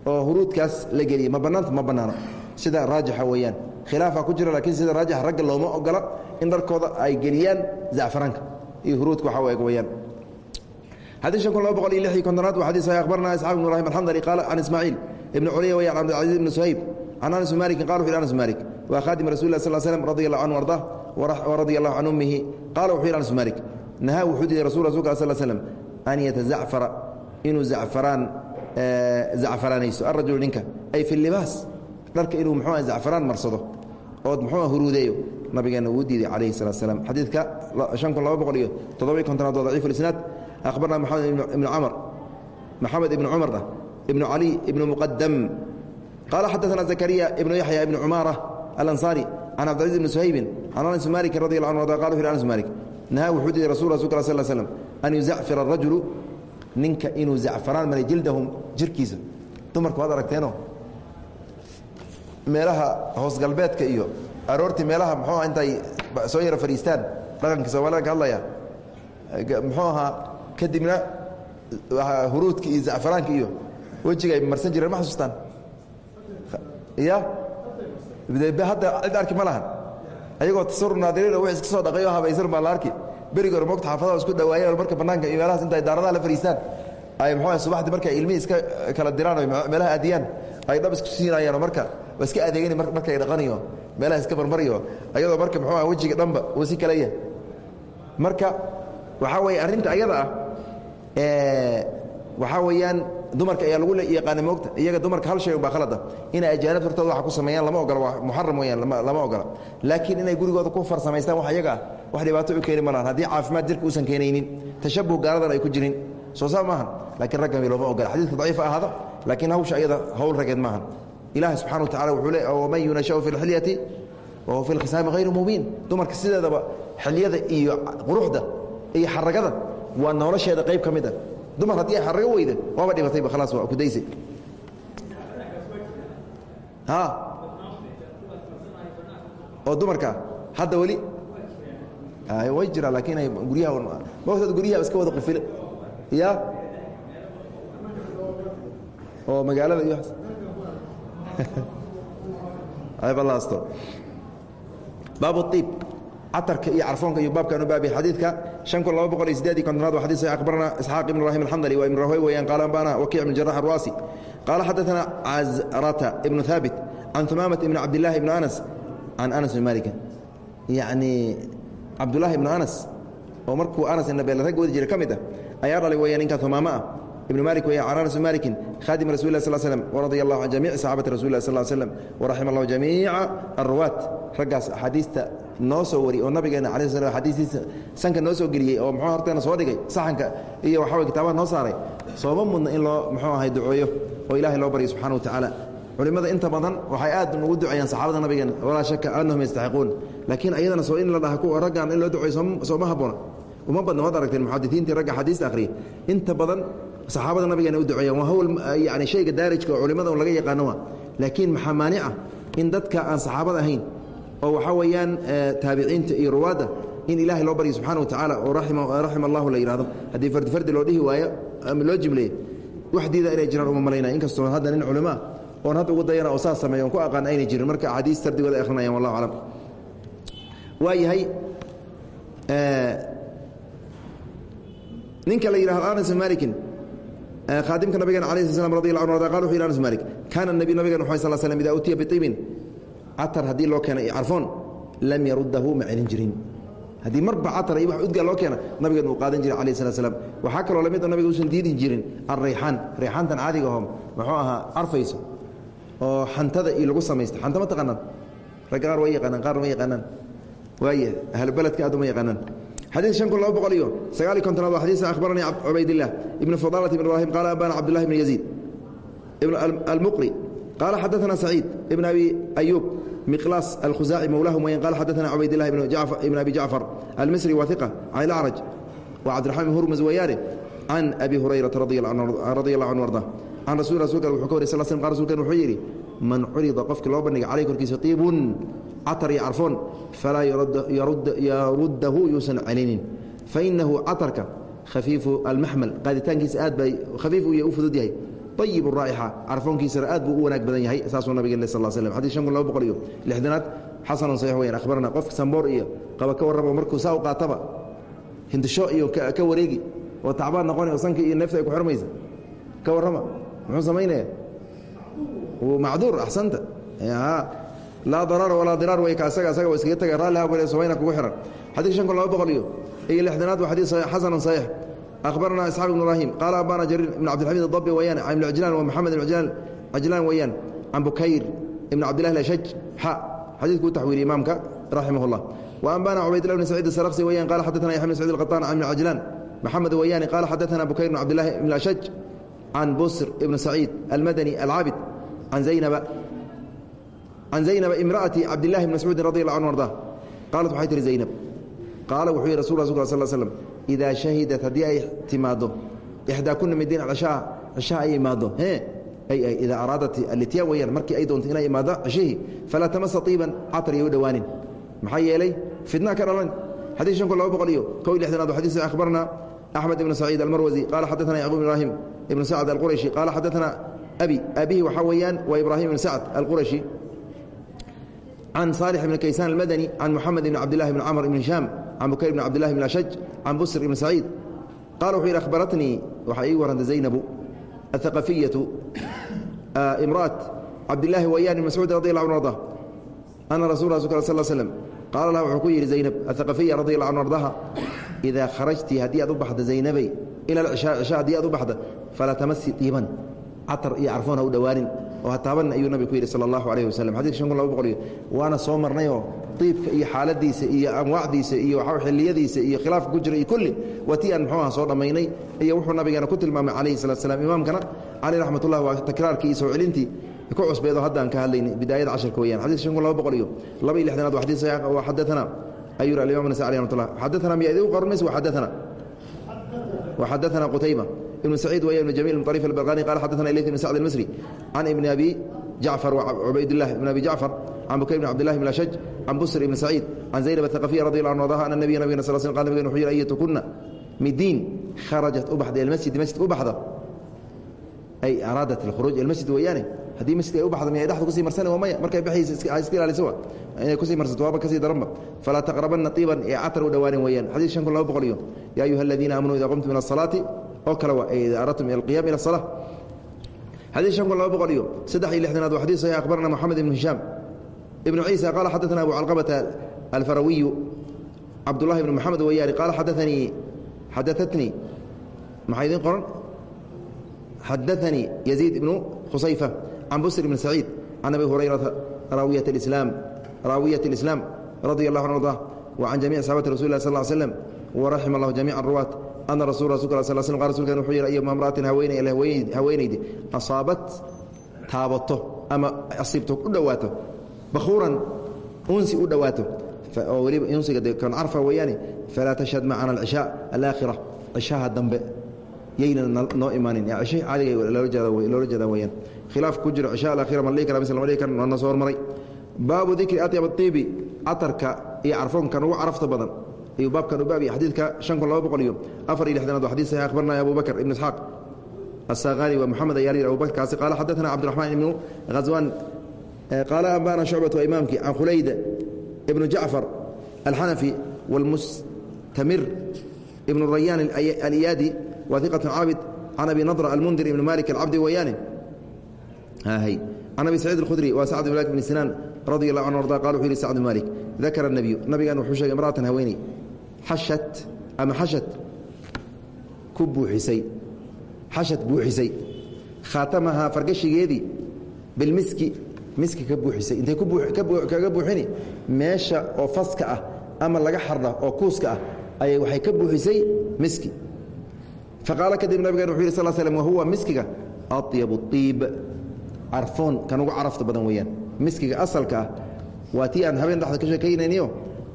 Oo huruudkaas la geliyo. Ma bannaanta ma bannaano. Sida raajixa weeyaan khilaafa ku jira laakiin sida raajix ragga looma ogola in dharkooda ay geliyaan zacfaraanka iyo huruudka waxa u eg weyaan xadiid an kun laba boqol iyo lix iyo kontonaad wa xadii saxiix akhbarana isxaaq ibn ibrahim alxandari qaala can ismaaciil ibni culiya weyaan cabdilcaziiz ibni suhayb can anas malikin qala wuxu yhi anas malik waa khaadim rasul lah sal slm radi allahu canhu ardah waradia allahu can ummihi qaala wuxuu yhi anas malik nahaa wuxuu diiday rasul rasulka a sl slm an yatazacfara inuu zacfaraan eh, zacfaraanayso arajulu ninka ay fi libaas dharka inuu mxuuha zacfaraan marsado ood muxuuha huruudeeyo nabigeenna wuu diiday calayhi salat slam xadiidka shan kun laba boqol iyo toddobiy kontonaad waa daciif ulisnaad akhbarna maxamed ibnu camar maxamed ibnu cumarna ibnu cali ibnu muqadam qaala xadaثna zakariya ibnu yaxya ibnu cumaara alansaari can cabdicaiz ibni suhaybin can anas maliki radi alla anhu qala fir anas malik nahaa wuxuu diiday rasul rasul ka sal slam an yuzacfira arajulu ninka inuu zacfaraan maray jildahum jirkiisa. Dumarku waad aragteenoo? Meelaha hoos galbeedka iyo aroortii meelaha muxuu intay soo yara fadhiistaan dhaqanka soomaalida ka hadlaya muxuu ahaa kadibna huruudka iyo zacfaraanka iyo wejiga ay marsan jireen ma xasuustaan? Ya hadda cid arki ma lahan. Ayagoo tasarur naadiriin w iska soo dhaqay oo habaysan baa la arki. Beriga hore mogta xaafadaha isku dhawaayeen marka banaanka iyo meelahaas inta ay daaradaha la fadhiistaan ay muxuu subaxdii marka ilmihii iska kala diraan meelaha aadiyaan ay dhab isku siinayaanoo marka waa iska adeegani markay dhaqaniyo meelaha iska marmariyo ayadoo marka muxuu ah wejiga dhanba uu si kala yahay marka waxaa weeye arrinta ayada ah waxaa weeyaan dumarka ayaa lagu yaqaana moogta iyaga dumarka hal shay un baa khalada. Inay ajaanib hortooda waxa ku sameeyaan lama ogola waa muxaram weyaan lama ogola. Laakiin inay gurigooda ku farsamaystaan wax iyaga ah wax dhibaato u keeni malahan haddii caafimaad jirka uusan keenaynin tashabuh gaaladan ay ku jirin soo saa maahan. Laakiin raggan looma ogola. Xadiidka daciifa ahaada laakiin hawsha iyada hawl rageed maahan ilahi subxana wa tacala wuxuu le waman yunashau fi lxilyati wahuwa fi lkhisaami hayru mubiin. Dumarka sideedaba xiliyada iyo quruxda iyo xaragada waa nolosheeda qayb ka mid a dumar haddii ay xarago weyda waaba dhibatayba khalaas waa kudayse. Oo dumarka hadda weli? Way jiraa laakiin guryaha maogtaad guryaha iska wada qufile. Ya? Oo magaalada baabu iib catarka iyo carfoonka iyo baabkan u baabiy xadiidka kun laba boqol iyo sideed iyo kontonaad wa xadis akhbarana isxaaq ibn ibrahim alxamdali wa ibn rahwey weyaan qaala ambana wakiic ibn jarax arwaasi qaala xadaثana cazrata ibnu haabit can humaamat ibn cabdillahi ibn anas can anas bn malika yacni cabdullaahi ibnu anas oo markuu anas nabeel ragga wadi jira ka mid ah ayaa dhalay weeyaan ninkaa humaamo ah malik weya can anas bn malikin khadim rasul lah sl slm wradia allahu can jamiici saxaabati rasul lah sl slm waraxima allahu jamiica alruwaat raggaas axaadiista noo soo wari oo nabigeena ala sl xadiistiisa sanka noo soo geliyey oo muxuu horteena soo dhigay saxanka iyo waxa way kitaabaha noo saaray. Sooma mudna in loo muxuu ahay duceeyo oo ilaahay loo baryo subxana wa tacaala culimmada inta badan waxay aad ugu duceeyaan saxaabada nabigeena walaa shaka anahum yastaxiquun. Laakiin ayadana soo in la dhaha raggan in loo duceeyo sooma habboona uma badna waad aragteen muxadisiintii ragga xadiista akhriya inta badan saxaabada nabigeena u duceeyaan. Waa hawl yani shayga daarijka oo culimmada laga yaqaano laakiin maxaa maanica in dadka aan saxaabada ahayn oo waxaa weeyaan taabiciinta iyo ruwaadda in ilaahay loo baryo subxana wa tacaala oo raxima allahu la yidhahdo haddii fardi fardi loo dhihi waayo ama loo jimleeyo wax diida inay jiraan uma malaynaya. Inkastoo hadda nin culimoah oon hadda ugu dayana oo saas sameeya on ku aqaan aynay jirin. Marka axaadiis tardigooda ay akhrinayaan wallahu aclam waa yahay ninka la yidhahdo anas malikin slam qal wuxu yih anas malik. Kaana nabi nabigen sal slm ida utiya biibin catar haddii loo keena iyo carfoon lam yaruddahu ma celin jirin. Haddii marba catar iyo wax udgaa loo keena nabigeena uu qaadan jiray alayh salat slam waxaa kaloo la mid nabiga usan diidin jirin alrayxaan rayxaantan caadiga aho muxuu ahaa carfayso oo xantada iyo lagu samaysta. Xanta ma taqaanaan? Ragga qaar way yaqaanaan qaarna ma yaqaanaan. Waaya ahlubeledka aad uma yaqaanaan xadiid شhan kun laba boqol iyo sagaal iyo kontonaad waa xadiisa akhbaranii cubaydilah ibn fadalat ibn ibrahim qaala abana cabdullahi bn yaziid almuqri qaala xadaثana saciid ibn abi ayuub miqlaas alkhusaaci mowlahum wayan qala xadaثana cubaydilah ibn abi jacfar almisri wa iqa can ilacraj wa cabdiraxmaan ibn hurmuz wayaane can abi hurayrata radi allahu anhu arda can rasul rasulka wuxuu ka wariy sal sl qa rsulkan wuxuu yidhi man curida qofkii loo bandhiga caleyh korkiisa tiibun catar iyo carfoon falaa yaruddahu yuusan celinin. Fainahu catarka khafiifu almaxmal qaaditaankiisa aad ba khafiif u fudud yahay. Ayib raa'ixa carfoonkiisana aad buu u wanaag badan yahay saasuu nabigeen sal slm xadis shan kun laba boqol iyo lixdanaad xasanun saxiix weyan akhbarana qofka samboor iyo qaba ka warramo markuu saa u qaataba hindisho iyo ka wareegi oo tacbaan noqoni oo sanka iyo neefta ay ku xirmaysa ka warrama muxuu samaynaya macduur axsanta. Laa daraara walaa diraar wey ka asaga asaga wa iskaga taga raalli ha sumayna kugu xihan xadiid shan kun laba boqol iyo iyo lixdanaad waa xadiid xasanun saxiix akhbarana isxaaq ibn ibraahim qaala abana jariir ibn cabdilxamiid adabi weyaan ibn cajlaan wa maxamed ibn cajlaan weeyaan can bukayr ibn cabdillahi lashaj xa xadiidku u taxwiiliyey imaamka raximah llah wa anbana cubaydillah bn saciid asaraqsi weyan qala xaddatana bn sacid alqataan can ibn cajlaan maxamed weyaani qaala xaddatana bukayr ibn cabdillahi ibn ashaj can busr ibn saciid almadani alcaabid can zaynaba imra'ati cabdillahi bn mascuudin radi allah anhu arda qaalat waxay tihi zaynab qaala wuxuu yihi rasul rasulka sal slm idaa shahidat haddii ay timaaddo ixdaa kuna midiin cishaha ay imaaddo ay idaa araadat alityaan weyaan markii ay doonto inay imaaddo cishihii falaa tamasa iiban catar iyo u dhowaanin maxaa yeelay fitnaa ka dhalan xadii shan kun laba boqol iyo kow lixdanaad wa xadiis akhbarna axmed ibn saciid almarwasi qaala xadaثana yacquub ibn ibraahim ibn sacd alqurashi qaala xadaثana abi abihi waxaa weeyaan waa ibrahim bn sacd alqurashi can saalix bn kaysaan almadani can muxamed ibn cabdillahi bn camr ibn hishaam can bukayr bn cabdillahi bn ashaj can busr ibn saciid qaala wuxuu yidhi ahbaratnii waxaa ii warantay zaynabu aaqafiyatu imraat cabdillaahi wayaan ibn mascuud radi allah an arda ana rasul rasul sal slm qaala laha wuxuu ku yidhi zaynab aaqafiya radi allah an ardaha idaa kharajti haddii aad u baxda zaynabay ila alcishaa cishaa haddii aad u baxda falaa tamasi diiban catar iyo carfoon ha u dhowaanin oo ha taaban ayuu nabiga ku yidhi sala allahu alayh wasalam xadidka shan kun laba boqoliyo waana soo marnayoo diibka iyo xaaladdiisa iyo anwaacdiisa iyo waxaa xilliyadiisa iyo khilaafka ku jira iyo kulli waa tii aan muxuuha soo dhammaynay iyo wuxuu nabigeena ku tilmaamay calayhi salat slam imaamkana cali raxmat ullah waa takraarkii iyo soo celintii ku cusbeedo haddaan ka hadlayna bidaayada casharka weyaan xadidka shan kun laba boqoliyo laba iyo lixdanaad waa xadiid saxiixa waa xaddatana ayuu yihi alimam nasa alih raxmat ullah xaddatana miyaa idigu qoran maysa wa xaddatana wa xaddatana qutayba بن سacيid wy بن جميل بن طريف البرقاني قال xadaثna إليث بن سعد المصري عن بن أبي جعفر وعubaydالله بن أبي جعفر عن بكير بن عبد الله بن أشج عن بسر بن سعيد عن زينب الثقفية رضي الله عنه وضاها أن النبي نبينا صلى الله عليه وسلم قال نبينا وxuu yhi أyتكuna midiin kharajat u baxda ilmasjid masjid u baxda ay araadat الkhuruuج ilmasjid weeyaane haddii masjid ay u baxda miyay dhexda kusii marsana waa maya markay baxaysa iska ilaalisa wa inay kusii marsato waaba kasii daranba falaa taqrabanna طiiban ee catar u dhowaanin weeyaan xadiid shan kun laba boqol iyo yaa ayuha aladiina aamanuu ida qumtum ila الصalaati oo kale waa ida aradtum min alqiyam ila asala xadii an laba boqol iyo saddex iyo lixdanaad waa xadii saxiix akhbarana moxamed ibnu hishaam. Ibnu ciisa qaala xadaana abu calqabata alfarawiyu cabdullahi ibnu maxamed wayaari qaala xadaanii xadaatnii maxaa idiin qoran? Xadaanii yaziid ibnu khusayfa can busr ibni saciid can abi hurayrata raawiyat اlislaam raawiyat اlislaam radi allahu an arda wa can jamic saxaabati rasul lah sal slm waraxima allahu jamic aruwaat ana rsulkan wuxuu yihi ayuma imra'atin haweenaydi asaabat taabato ama asiibto u dhowaato bakhuuran unsi u dhowaato oo weliba unsiga de kan carfa weeyaane falaa tashhad macana alcishaa alaakhira cishaha dambe yaynan noo imaanin cisha caadiga loola jeeda weyaan khilaaf ku jiro cisha alaakhira ma la kara mise lama dhihi kara waana soo hormaray baabu dikri atyab iibi catarka iyo carfoonkan ugu carafta badan ayuu baabkan u baabiya xadiidka shan kun laba boqol iyo afar iyo lixdanaad waa xadid saxiix akhbarnaya abu bakr ibn isxaaq الsاغاني ومحمد يالي أبو بكر كاسي قال حدثنا عبد الرحمن بن غزوان قال أنبانا شعبة وإمامك عن خليد ابن جعفر الحنفي والمستمر ابن الريان الإيادي وثقة عابد عن أبي نضر المنذر بن مالك العبد وياني ها هي عن أبي سعيد الخدري وسعد بن بن سنان radi allahu canhu arda qala wuxu yhi sacd bn malik dakara الnebiyu nabigan wuxuu sheegay imra'atan haweeney xashat ama xashad ku buuxisay xashad buuxisay. Khaatamahaa fargashigeedii bilmiski miski ka buuxisay. Intay kaga buuxini meesha oo faska ah ama laga xardha oo kuuska ah ayay waxay ka buuxisay miski. Faqaala kadib nabigeen wuxuu yih sal slm wahuwa miskiga aطyabu iib carfoon kan ugu badan weeyaan. Miskiga asalka ah aan habeen dhexda ka sheekaynayniyo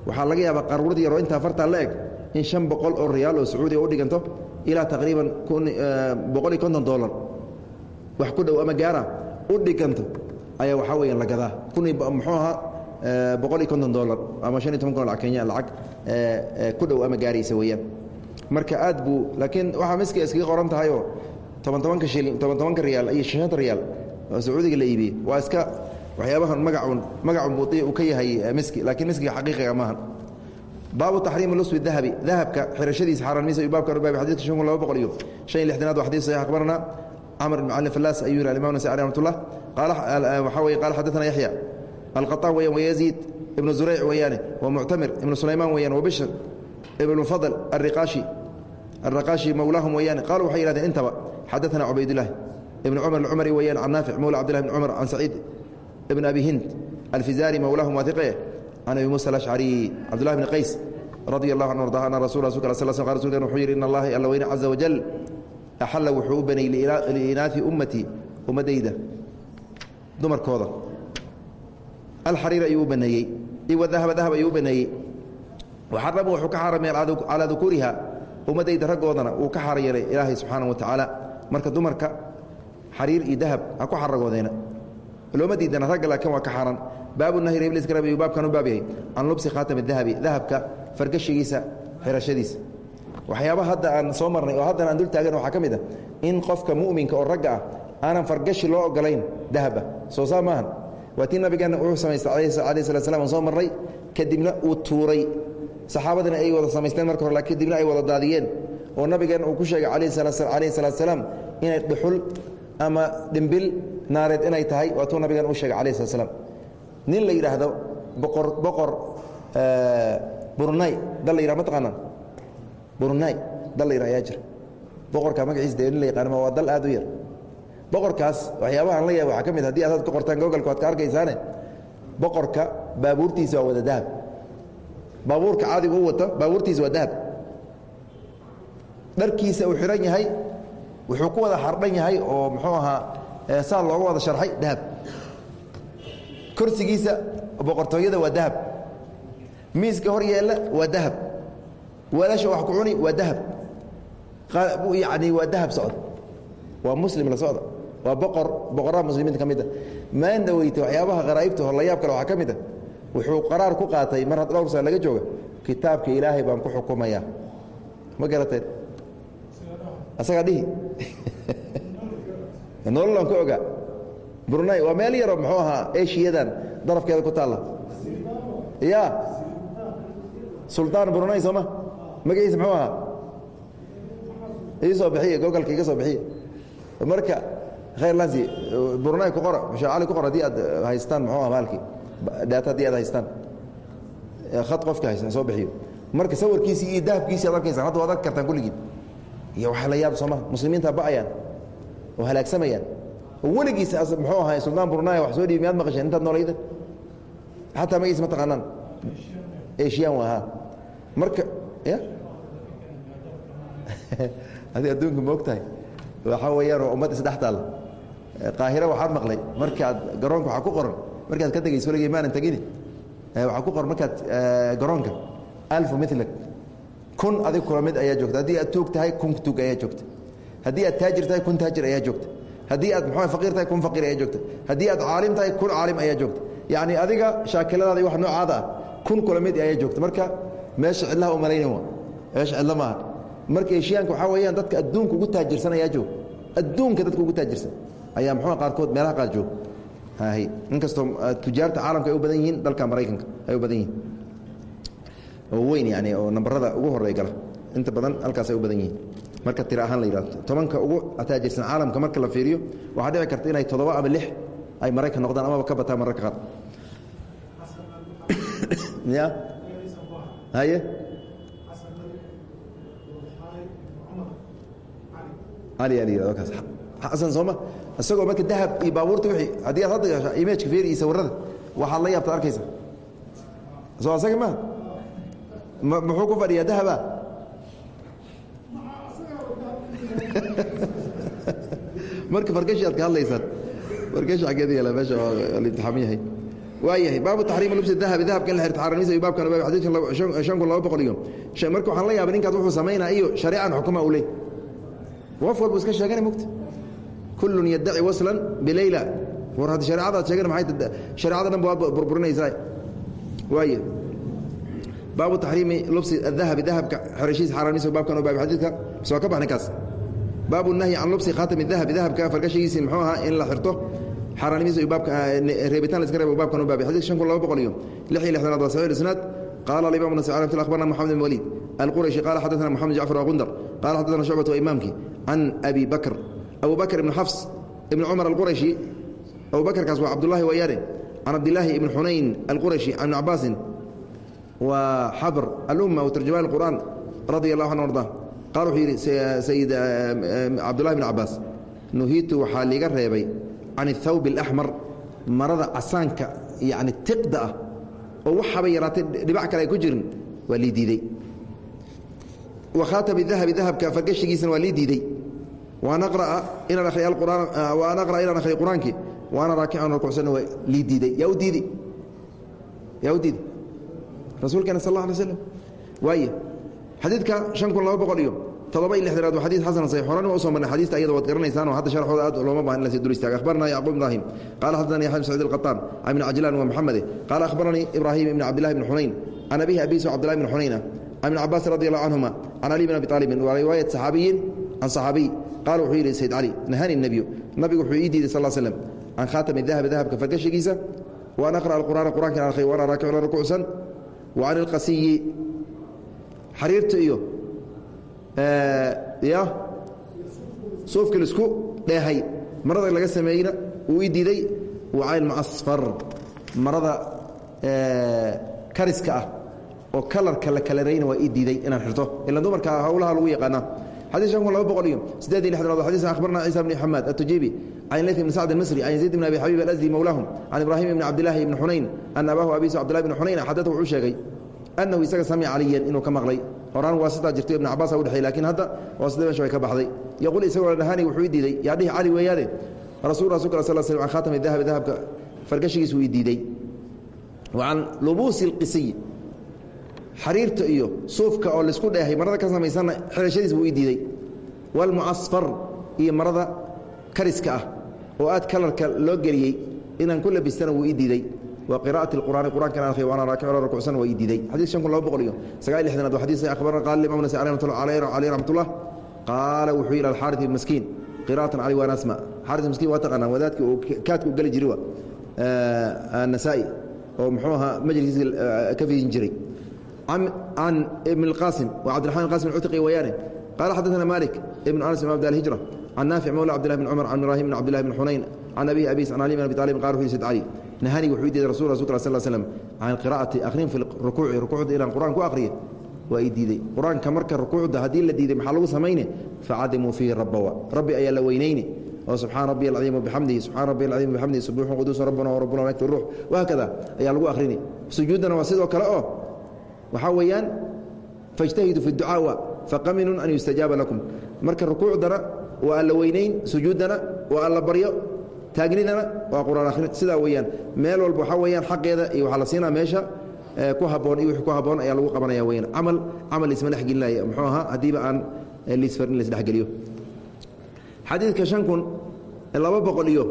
waxaa laga yaabaa qaruurad yaroo intaa fartaa la eg in shan boqol oo riyaal oo sacuudiya u dhiganto ilaa taqriiban boqol iyo konton dolar wax ku dhow ama gaara u dhiganto ayaa waxaa weyaan la gadaa. Muxuu ahaa boqol iyo konton dolar ama shan iyo toban kun lacag kenya lacag ku dhow ama gaaraysa weeyaan. Marka aad buu laakiin waxaa miskiga iskaga qoran tahayoo toban tobanka shilin toban tobanka riyaal iyo shanta riyaal oo sacuudiga la iibiyey waa iska waxyaabahan magacun magacun buu uu ka yahay miski laakiin miskiga xaqiiqiga maaha baabu taxriimi luswi dahabi dahabka xirashadiisa xaaraanimisa iyo baabka arbaabi xadidka shan kun laba boqol iyo shan iyo lixdanaad waa xadis saxiix akhbarana camr bn cali fallaas ayuu yihi alimam nasai alih raxmatullah qaala waxaa weye qaala xaddaثana yaxya alqaطaan weeyaan wayaziid ibnu zurayc weeyaane wa muctamir ibnu sulaymaan weeyaan wabishr ibnu fadl ariqaashi الرقاشي مولاهم ويان قالوا waxay yidhahdeen intaba xadaثna cubaydاللahi ibn cumar الcumri weyaan can naafic mowla cbdالlah بn cumar can saciid ibn abi hind alfizari mowlaahum waaiqe can abi muسى الأشcari cabdالlah bn qays radي الlah anه arضa ana rasul rasulka sl sl rsulkan wuxuu yidhi in allaha alla weyne caزa wajal axalla wuxuu u baneeyey liinaafi ummatii ummaddayda dumarkooda alxariir ayuu u baneeyey iwa dahaba dahab ayuu u baneeyey waxarama wuxuu ka xaaramay calaa dukuriha ummaddayda raggoodana uu ka xaar yeelay ilaahay subxaana wa tacaala marka dumarka xariir iyo dahab ha ku xaragoodeena looma diidana ragga laakiin waa ka xaaran baabu nahyi rebliskaraab ayuu baabkan baab yahay can lubsi khaatami dahabi dahabka fargashigiisa xirashadiisa. Waxyaabaha hadda aan soo marnay oo haddana aan dul taagan waxaa ka mid ah in qofka mu'minka oo ragga ah aanan fargashi loo ogolayn dahaba. Soo saa maahan. Waa tii nabigeenna wuxuu samaystay alayh slat slam aan soo marnay kadibna uu tuuray. Saxaabadina ay wada samaysteen marka hore laakiin kadibna ay wada daadiyeen. Oo nabigeenna uu ku sheegay alayh salaat salaam inay dhuxul ama dhimbil naareed inay tahay waa tuu nabigeena u sheegay alayh slat slam nin la yidhaahdo boqor boqor burunay dal la yidhah ma taqaanaan? Burunay dal la yidhah ayaa jira boqorka magaciisa dee nin la yaqaanama waa dal aad u yar. Boqorkaas waxyaabahaan la yaaba waxaa ka mid haddii aad ka qortaan gogalka waad ka arkaysaane boqorka baabuurtiisa waa wada dahab. Baabuurka caadiga u wato baabuurtiisa waa dahab. Dharkiisa uu xidhan yahay wuxuu ku wada xardhan yahay oo muxuu ahaa saa looga wada sharxay dahab. Korsigiisa boqortooyada waa dahab. Miiska hor yeella waa dahab. Weelasha wax ku cuni waa dahab. Yacni waa dahab socda waa muslim la socda. Waa boqor boqoraha muslimiinta ka mid a. Maanda weyte waxyaabaha qaraa'ibta horlayaab kale waxaa ka mid a. Wuxuu qaraar ku qaatay mar had dhowr sana laga jooga kitaabka ilaahay baan ku xukumayaa. Ma garateen asagaa dhihi nololaan ku ogaa brunay waa meel yaroo muxuu ahaa eshiyadan darafkeeda ku taalla. Ya suldaan brunay sooma magaciisa muxuu ahaa? Ii soo bixiya gogalka iga soo bixiya marka khayr lansi brunay ku qora sheekh cali ku qor haddii aad haystaan muxuu aha maalkii. Daata haddii aad haystaan. Khad qofka haysta soo bixiyo. Marka sawirkiisii iyo dahabkiisi ad arkaysaan hadda waad arki kartaan kulligiin iyo waxaa la yaab sooma muslimiinta ba'ayaan oo halaagsamayaan oo weligiis muxuu ahay suldaan brunaya wax soo dhiibi miyaad maqasheen intaad noolayda xataa magiis ma taqaanaan. Eshiyan waa ha. Marka ya? Adi adduunka ma og tahay waxaa weeyaan waa ummad isdhex taalla qaahira waxaad maqlay markaad garoonka waxaa ku qoran markaad ka tegayso waligay maanan tegini waxaa ku qoran markaad garoonka. Alfu milak kun adig kula mid ayaa joogta. Haddii aad tuug tahay kun tuug ayaa joogta. Haddii aad taajir tahay kun taajir ayaa joogta. Haddii aad muxuu faqiir tahay kun faqiir ayaa joogta. Haddii aad caalim tahay kun caalim ayaa joogta. Yacni adiga shaakiladaada wax noocaada ah kun kula mid ayaa joogta. Marka meesha cidlaha u malaynin wa meesha cidlo maaha. Marka eshiyaanka waxaa weeyaan dadka adduunka ugu taajirsan ayaa joog. Adduunka dadka ugu taajirsan ayaa muxuu qaarkood meelaha qaar joog. Inkastoo tujaarta caalamka ay u badan yihiin dalka maraykanka ay u badan yihiin oo weyn yani oo nambarada ugu horey gala. Inta badan halkaas ay u badan yihiin. Marka tira ahaan la yidhahdo tobanka ugu taajirsan caalamka marka la fiiriyo waxaa dhici karta inay toddoba ama lix ay maraykan noqdaan amaba ka bataa mararka qaar ya? Haye? La yihahdo kaas. Xasan sooma isagoo marka dahab iyo baabuurta wixii haddii aad hadda gasha imageka feeri iyo sawirada waxaad la yaabtaad arkaysa soo asaga maa muxuu ku fadhiyaa dahaba? Marka fargashi aad ka hadlaysaan fargashi xaggeeda yaalla meesha imtixaaman yahay. Waayahay baabu taxriima lubsi dahabi dahabka in la xirto xaaraanisa iyo baabkan baab xadiidka shan kun laba boqol iyo marka waxaan la yaabay ninkaas wuxuu samaynaa iyo shareecan xukuma u leh qof walbu iska sheegana mogta kullun yaddaci waslan bileyla war haddi shareecadaad sheegana maxay shareecada dhan baad burburinaysaa waaya baabu taxriimi lubsi adahabi dahabka xerashiisa xaaraanisa baabkan baab xadiidka soo ka baxnay kaas baabu nahyi can lubsi khaatami dahabi dahabka fargashigiisii muxuu ahaa in la xirto xaaraanimisa baabka reebitaan la iska reebo baabkan baab xadiid shan kun laba boqol iyo lix iyo lixdanaad waa saxiix isnaad قال الإمام النسائي رحمه أخبرنا محمد بن وليد القرشي قال حدثنا محمد جعفر وغندر قال حدثنا شعبة وإمامك عن أبي بكر أبو بكر بن حفص ابن عمر القرشي أبو بكر كاس عبد الله وياره عن عبد الله بن حنين القرشي عن عباس وحبر الأمة وترجمان القرآن رضي الله عنه وارضاه قالوا حيري سيد عبد الله بن عباس نهيت وحالي قريبي عن الثوب الأحمر مرض عسانك يعني تقدأ oo waxaba yaraatay dhibac kale ay ku jirin waa lii diidey wa khaatami dahabi dahabka fargashigiisana waa lii diidey waan aqra'a inaan akhriya alqur'aan waan aqra'a inaan akhriya qur'aankii waana raakican rukucsanna waa lii diidey yaa u diidey yaa u diidey Rasuulkeena sal allah alay slam waaye xadiidka shan kun laba boqol iyo todoba iyo lixdanaad waa xadiid xasan saxiix horena waa u soo marnay xadiista ayada waad garanaysaan oo hadda sharxooda aad looma baahan in la sii dul istaaga akhbarana yacquub ibrahim. Qaala xaddathani yaxya bn saciid alqataan can ibn cajlaan wa maxamede qaala akhbaranii ibraahim ibn cabdillahi bn xunayn can abihi abiisu cabdillahi bn xunayna can ibn cabaas radi allahu canhuma can ali bn abi aalibin waa riwaayat saxaabiyin can saxaabiy qaala wuxuu yidhi sayd cali nahani nebiyu nabigu wuxuu ii diiday sal l slam can khaatami dahabi dahabka fargashigiisa wa an aqra'a alqur'aana qur'ankan aan akhriy waana raakicuna rukucsan wa can ilqasiyi xariirta iyo ya suufkii la isku dheehay marada laga sameeyeyna uu ii diiday wacayn mucasfar marada kariska ah oo kalarka la kalarayna waa ii diiday inaan xirto. Ilan dumarka hawlaha lagu yaqaanaa xadيث شhan kun laba boqol iyo sideed iyo lixdanaad xadيث أخbarna ciisa بن xamaad التujibi can layث بn sacd الmصri can yaزيid بn abi xabيb الأزدي mowlaahum can ibrahim بn cabdالlahi بn xunayn أna abahu abisu cbdالlah بn xunayn xadata wuxuu sheegay أnahu isaga samica caliyan inuu ka maqlay horaan waa sidaa jirtay ibn cabaas u dhexey lakiin hadda waa sida meesha way ka baxday yaquul isagoo dhahani wuxuu ii diiday yaa dhihi cali weeyaane rasul rasulka sal sl can khaatami dahabi dahabka fargashigiis wuu ii diiday wa can lubuusi اlqisiy xariirta iyo suufka oo la isku dheehay marada ka samaysanna xirashadiis wuu ii diiday. Walmucasfar iyo marada kariska ah oo aad kalarka loo geliyey inaan ku labistana wuu ii diiday. Wa qira'ati اqur'aani qur'ankan akhri waana raakic la rukucsan waa ii diiday. Xadiis shan kun laba boqol iyo sagaal iyo lixdanaad waa xadiis akhbarana qaala imam nasi alayhi raxmatullah qaala wuxuu yidhi alxaaris ibn maskiin qira'atan cali waan asma. Xaaris maskiin waa taqaanaa wadaadkii uu kaadka u geli jiray wa anasaa'i oo muxuu ahaa majliskiisa ka fidin jiray an ibn اqasim wcabdiaman qasim cutqi wayaane qaala xadana malik ibn anas bn abd hijra can naafic mawla abdlah bn cumar can ibrahim bn cabdilah bn xunayn can abihi abis can ali bn abi talibin qala wuxuu sd cali nahanigi wuxuu diiday rasul rasul kal sl slm can qira'ati akhrin fi rukuuci rukuucda inaan qur'aan ku akhriyo waa ii diidey qur'aanka marka rukuucda haddii la diiday maxaa lagu samayne facadimuu fiihi rabawa rabbi ayaa la weynayne oo subxaana rabbi alcaiim wabixamdihi subxaana rabbi alcaiim wabixamdihi subuuxun quduusun rabbana warabbuna wanagti ruux wahaakada ayaa lagu akhrini sujuuddana waa sidoo kale oo waxaa weeyaan faاjtahiduu fi اducaa faqaminun an yustajaaba lakum. Marka rukuucdana waa alla weynayn sujuuddana waa alla taagnidana waa quraan akhrin sidaa weeyaan meel walba waxaa weyaan xaqeeda iyo waxaa la siinaa meesha ku haboon iyo wixii ku haboon ayaa lagu qabanaya weyaan camal camal isma dhexgelinaya muxuu ahaa? Haddiiba aan liisfarin la isdhexgeliyo xadiidka shan kun laba boqol iyo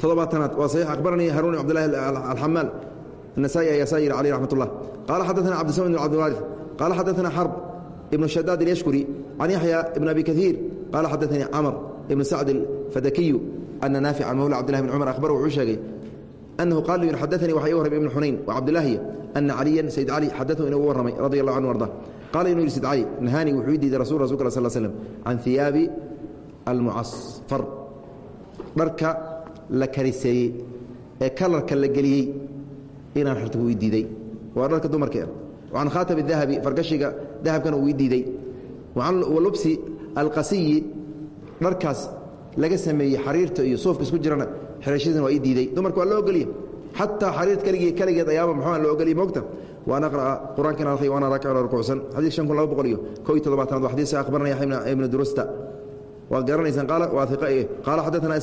todobaatanaad waa saxiix. Akhbaranii haruun cbdillahi alxamaal النسائي ayaa saa yihi عليه رحمة الله قال xدثنا cبدالسمد بن عبدالوارث قال xدثنا حرب بن شداد اليشكري عن يحيى بن أبي كثير قال xدثني cمر بن سعد الفدكي أن نافع مولى عبد الله بن عمر أخبره wuxuu sheegay أنه قال ل xدثني waxa ii warramay iبن xunayn وcبداللahi أن عليا سيد علي xadثه inuu u warramay رضي الله عنه وارضاه قال inuu yihi سيد علي نهاnي wuxuu ii diiday رsul رsulk صل سلم عن ثiyaabi المcصفر dharka la kariseeyey ee kalarka la geliyey inaan xirto ii diiday. Waa dharka dumarka an khaatam dahabi fargashiga dahabkana uu ii diiday. Walubsi alqasiyi dharkaas laga sameeyey xariirta iyo suufka isku jirana xirashadiina waa ii diiday. Dumarka waa loo ogoliya xataa xariir keligii keligeed ayaaba muxuu loo ogoliya moogta waan aqra'a qur'aankana akhriya waana raakicun rukuucsan. Xadiid shan kun laba boqol iyo kow iyo toddobaatanaad waa xadiis akhbarana yaxya ibnu durusta. Waad garanaysaan qaala waa iqa eh qaala xadaثana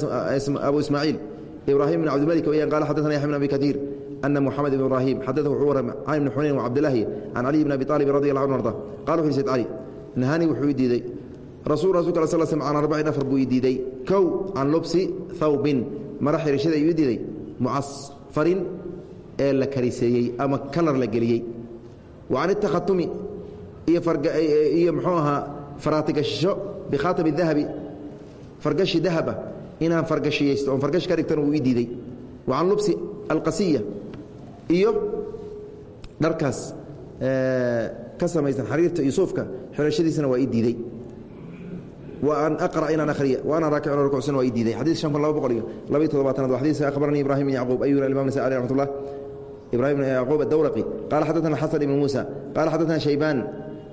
abu ismaaciil. Ibraahim bn cabdilmalik weyaan qaala xadaثana yaxya bn abi kaiir أن محمد بن إبراهيم حدثه وxuu warama can بن xunayn وcabdالlahi can cali بn abi طالب رضي الله عنه arضa qala wuxu sayd cali nahani wuxuu ii diiday rasul rasulka al sl sl can arbacin afar buu ii diiday kow can lubsi thawbin mara xirashada ayuu ii diiday mucasfarin ee la kariseeyey ama kalar la geliyey wa can الtakhatumi iyo mxuu ahaa faraatigasho bikhaatami الdahabi fargashi dahaba inaan fargashiyaysto oon fargash ka dhigtan uu ii diiday wa can lubsi alqasiya iyo dharkaas ka samaysan xariirta iyo suufka xirashadiisana waa ii diiday. An aqra inaan akhriya wa ana raakicun rukucsan waa ii diiday. Xadiis shan kun laba boqol iyo labaiy toddobaatanaad xadiis akhbaranii ibrahim bn yacquub ayuna imam nasa alih raxmat ullah ibrahim bn yacquub adawraqi qaala xadaثana xasan ibn muusa qaala xadaثana shaybaan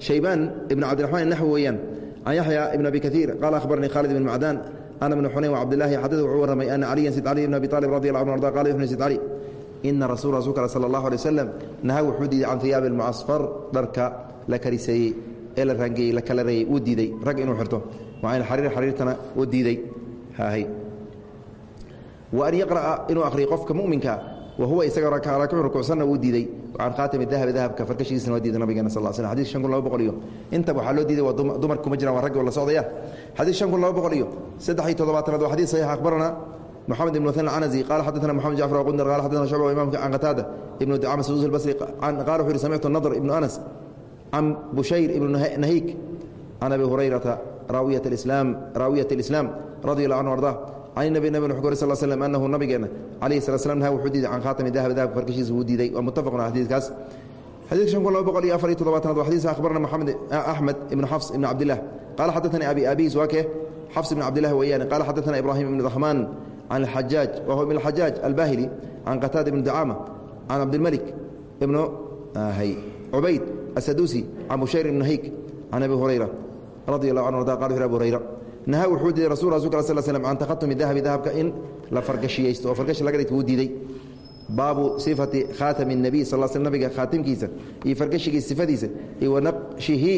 shaybaan ibn cabdiraxmaan naxwi weeyaan can yaxya ibn abi kaiir qaala akhbaranii khaalid ibn macdaan ana bn xunayn wcabdilaahi xadada wuxuu warramay ana caliyan sid cali ibn abi aalib radi allah anu arda qala yuxni sid cali ina rasul rasulka al sala allahu alay wasalam naha wuxuu diiday can hiyaabi almucasfar dharka la kariseeyey ee la raangeeyey la kala reeyey wuu diiday. Rag inuu xirto. Wacan xariir xariirtana uu diiday. Haahay. Wa an yaqra'a inuu akhriyo qofka muminka wa huwa isaga raakicun rukucsanna wuu diiday. Can khaatami dahabi dahabka farkashigiisana waa diiday nabigeena sal sl xadis shan kun laba boqol iyo intaba waxaa loo diiday waa dumarka kuma jiraan waa raggi la socdaya xadiis shan kun laba boqol iyo saddex iyo toddobaatanaad waa xadiis saxiix akhbarana محمد بن مثنى العنزي قال حدثنا محمد جعفر وقندر قال حدثنا شعبة وإمام عن قتادة ابن دعامة السدوس البصري عن قال وحير سمعت النضر ابن أنس عن بشير ابن نهيك عن أبي هريرة راوية الإسلام راوية الإسلام رضي الله عنه وارضاه عن النبي النبي محمد صلى الله عليه وسلم أنه النبي عليه الصلاة والسلام نهى وحديد عن خاتم ذهب ذهب فركشيس وديدي ومتفق على حديث كاس حديث شنقول الله بقول أفري تضبطنا وحديث أخبرنا محمد أحمد بن حفص بن عبد الله قال حدثني أبي أبي زواكه حفص بن عبد الله وياني قال حدثنا إبراهيم بن ضخمان عن الحجاج وهو من الحجاج an ajaaj wah ibn xajaaj albahili can qataada ibn ducaama can cabdilmalik ibnu cubayd asaduusi can bushayr ibn hayk can abi hurayra radi allahu anu arda qal wuxu abi hurayra nahaa wuxuu diiday rasul rasulka al sl slm can takhatumi dahabi dahabka in la fargashiyaysto oo fargashi laga dhigto wuu diiday baabu sifati khaatami الnabiy sal l sl nabiga khaatimkiisa iyo fargashigiisa sifadiisa iyo wanaqshihi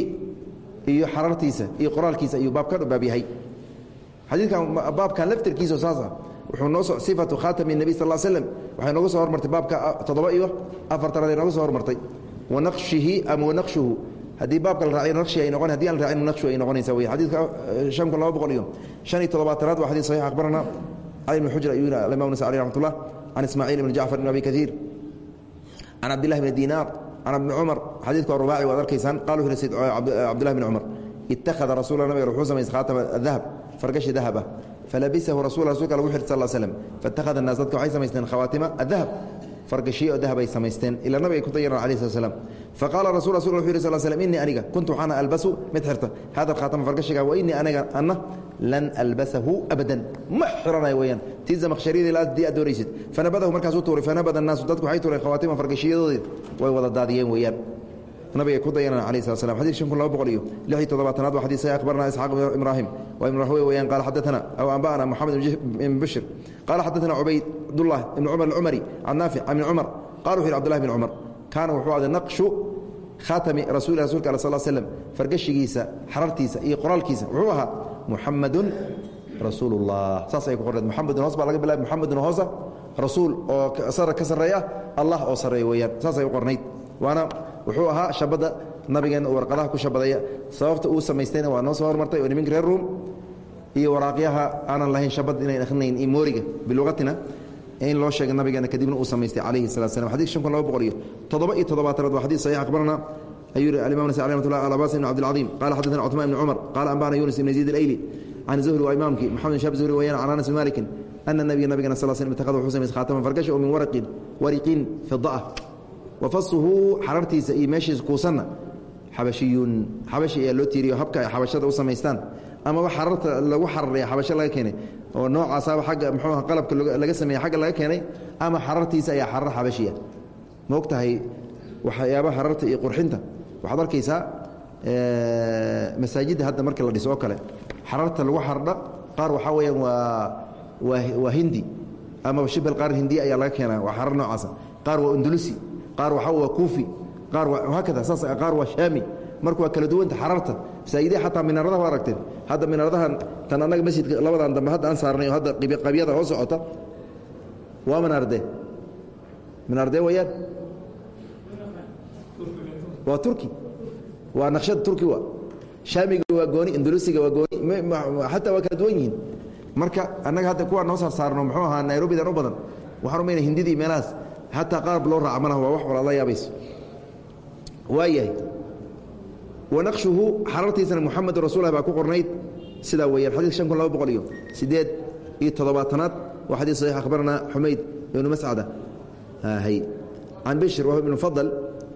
iyo xarartiisa iyo qoraalkiisa ayuu baab ka baab yahay xadiidkan baabkan laftirkiisa saasa wuunoosifatu khaatami nebi sal slm waxay nooga soo hormartay baabka ah, toddoba iyo afartanaad ay soo hormartay. Wanaqshihi ama wanaqshuhu haddii baabka la raacay naqshi ay noqon haddii aan raacin naqshu ay noqonaysa wey xadiidka ah, shan kun laba boqol iyo shan iyo toddobaatanaad waa xadiis saxiix akhbarana. Cali ibn xujra ayuu yiri alimam nasa alih raxmatullah can ismaaciil ibn jacfar ibn abi kasiir can cabdillahi bni dinaar can ibni cumar xadiidka rubaaci waad arkaysaan. Qal wuxuu yiri cabdillahi uh, uh, bni cumar ittakhada rasuula nabiga wuxuu samays khaatama uh, dahab fargashi dahaba falabisahu rasul rasulka lagu xirtay sal slam faاtakhada الnaas dadka waxay samaysteen khawaatima adahab fargashiyo dahab ay samaysteen ila nabiga ay ku dayaran alayh slat slam faqala rasul rasul wuxu yiri sal slm inii aniga kuntu waxaana albasu mid xirta hada alkhaatama fargashiga wa inii aniga anna lan albasahu abadan ma xiranay weeyaan tii zamaqshariyada ilaa dii aad doonaysid fanabadahu markaasuu tuuray fanabada الnaasu dadku waxay tuureen khawaatima fargashiyadoodii way wada daadiyeen weeyaan nabiga ku dayanaan alai slat slam xadid kun laba boqol iyo lix iyo toddobaatanaad waa xadiis akhbarana isxaaq bn ibraahim. Waa ibn raxwey weyaan qaala xaddatana aw anba'ana moxamed ibn bishir qaala xaddatana cubaydullah ibn cumar alcumari can naafic can ibn cumar qala wuxu yidhi abdullahi bn cumar kaana wuxuu aday naqshu khaatami rasuuli rasulka ala sal slem fargashigiisa xarartiisa iyo qoraalkiisa. Wuxuu ahaa muxamadun rasuul ullah saas ay ku qorneed muxamedun hoos baa laga bilaabay. Muxamedun hoosa rasuul oo sara ka sarreeya allah oo sarreeya weeyaan. Saasay u qornayd. Waana wuxuu ahaa shabada nabigeenna uu warqadaha ku shabadaya. Sababta uu samaystayna waa noo soo hormartay oo niminka reer ruum iyo waraaqyaha aanan lahayn shabad inayn akhrinayn iyo mooriga bilugatina in loo sheegay nabigeena kadibna uu samaystay calayhi salatu slam xadis shan kun laba boqol iyo toddoba iyo toddobaatanaad waa xadis saxiix akhbarana ayuu yihi alimam nasa alih ramatullah alabas ibn cabdilcadiim qala xadaثana cuثmaan ibn cumar qaala anbana yunis ibn yaziid alayli can zuhri waa imaamkii moxamed bin shab zuhri weyaan can anas bin malikin ana nabiya nabigena sal slm itakada wuxuu samaystay khaataman fargasha oo min waraqin wariqin fida'a wafasuhu xarartiisa iyo meeshiisa kuusanna. Xabashiyun xabashi ayaa loo tiiriyo habka ay xabashada u samaystaan. Amaba xararta lagu xararaya xabasho laga keenay oo noocaasaba agga mxuuha qalabka laga sameeyey agga laga keenay ama xarartiisa ayaa xarar xabashiya. Ma og tahay waxyaaba xararta iyo qurxinta? Waxaad arkaysaa masaajidda hadda marka la dhiso oo kale. Xararta lagu xardha qaar waxaa weyaan waa waa hindi. Amaba shibal qaar hindiya ayaa laga keenaa waa xarar noocaasa. Qaar waa undulusi qaar waa kuufi qaar waa shaami. Marka waa kala duwanta xararta masaajidaha xataa minaaradaha waa aragteen hadda minaaradahan tan annaga masjidka labadan dambe hadda aan saarnay oo hadda qabyada hoo socota waa minaarde. Minaarde wayaan. Waa turki. Waa naqshada turki wa shaamiga waa gooni indulusiga waa gooni xataa waa kala duwan yihiin. Marka annaga hadda kuwaa noo saar saarno muxuu ahaa nairobidan u badan. Waxaan umayna hindidii meelahaas xataa qaab loo raaca malaha waa wax walaad la yaabayso. Waayahay wanaqshuhu xarartiisana muxamedu rasulah baa ku qornayd sidaa weeyaan. Xadid shan kun laba boqol iyo sideed iyo toddobaatanaad waa xadiid saxiix akhbarana xumayd ibnu mascada. Can bishr wahb ibn fadl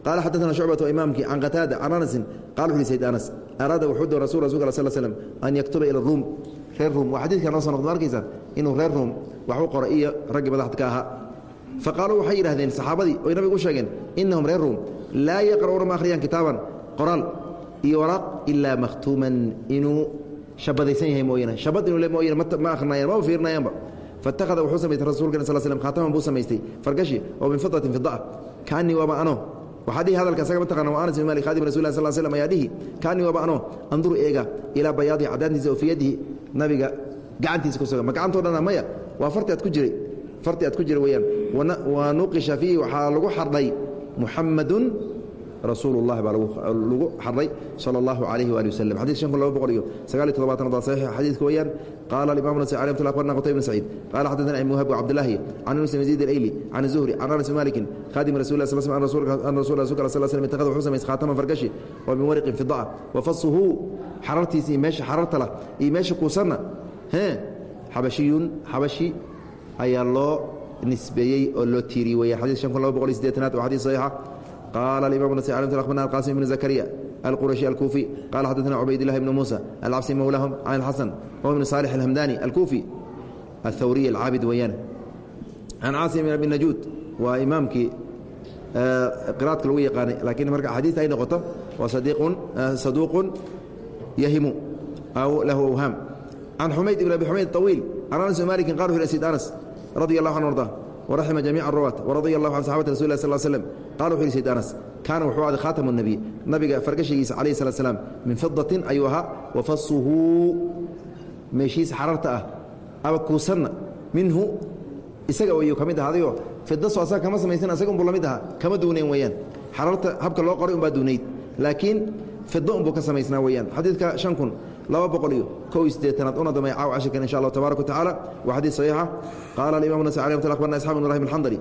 qaala xadaثna shucbatu imaamkii can qataada can anasin qala wuxu uhi sayd anas araada wuxuu doon rasul rasulka sl slm an yaktuba ila ruum reer ruum waa xadidka noo soo noqdo markaysaan inuu reer ruum wax u qoro iyo raggii madaxda ka ahaa faqaaluu waxay yidhahdeen saxaabadii oy nabigu u sheegeen inahum reer ruum laa yaqra'uuna ma akhriyaan kitaaban qoraal iyo waraaq ilaa makhtuuman inuu shabadaysan yahay mooyane shabad inuu le mooyane ma akhrinayan maba fiirinayaanba. Faاtakhada wuxuu samaystay rasulka sal slm khaataman buu samaystay fargashi oo min fidatin fidaa kaanii waaba ano? Waxaa dhihi hadalka asaga mataqana wa anas bin malik khadim rasul lah sal slm ayaa dhihi. Kaanii waaba ano? Anduru eega ilaa bayaadihi caddaantiisa oo fi yadihi nabiga gacantiisa ku sugan. Ma gacantoo dhana maya? Waa farti aad ku jiray farti aad ku jira weeyaan wa nuqisha fiihi waxaa lagu xardhay muxamadun rasuul اllahi baa lagu xadhay salى اllahu alayh wali waslm xadid shan kun laba boqol iyo sagaal iyo todobaatanaad waa saxiix xadiidka weeyaan qaala alimam nasai alih mt abarna qutay bn saciid qala xaddaثna ibn wahab cabdillaahi can anas bn yaziid alayli can zuhri can anas bn malikin khadim rasul lah sl an rasul rasulka sl slm itakada wuxuu samaystay khaataman fargashi oo min wariqin fidaa wa fasuhu xarartiisa iyo meesha xararta lah iyo meesha kuusanna he xabashiyun xabashi ayaa loo nisbeeyey oo loo tiiriyey weya xadid shan kun laba boqol iyo sideetanaad waa xadid saxiixa قال الإمام النسائي عليه أخبرنا القاسم بن زكريا القرشي الكوفي قال حدثنا عبيد الله بن موسى العبسي مولاهم عن الحسن هو بن صالح الهمداني الكوفي الثوري العابد ويان عن عاصم بن نجود وإمامك قراءة لو يقاني لكن مركع حديث أي نقطة وصديق صدوق يهم أو له أوهام عن حميد بن أبي حميد الطويل عن أنس مالك قالوا في سيد أنس radi allah an arda waraxima jamiica ruwaat waradia allahu can saxabati rasul lah sal slm qala wuxu yidhi sayd anas kaana wuxuu aada khaatamu nebiy nabiga fargashigiisa calayh salat slam min fidatin ayuu ahaa wa fasuhu meeshiisa xararta ah aba kuusanna minhu isaga ayuu ka mid ahaadayoo fidaso asaga kama samaysan asaga unbuu la mid ahaa kama duunayn weeyaan. Xararta habka loo qoray unbaa duunayd laakiin fido unbuu ka samaysnaa weeyaan. Xadiidka shan kun laba boqol iyo kow sideetanaad una damay caaw casharkan insha allah tabarak wa tacala waa xadiis saxiixa. Qaala alimamu nasai t barna isxaq bin ibrahim alxandari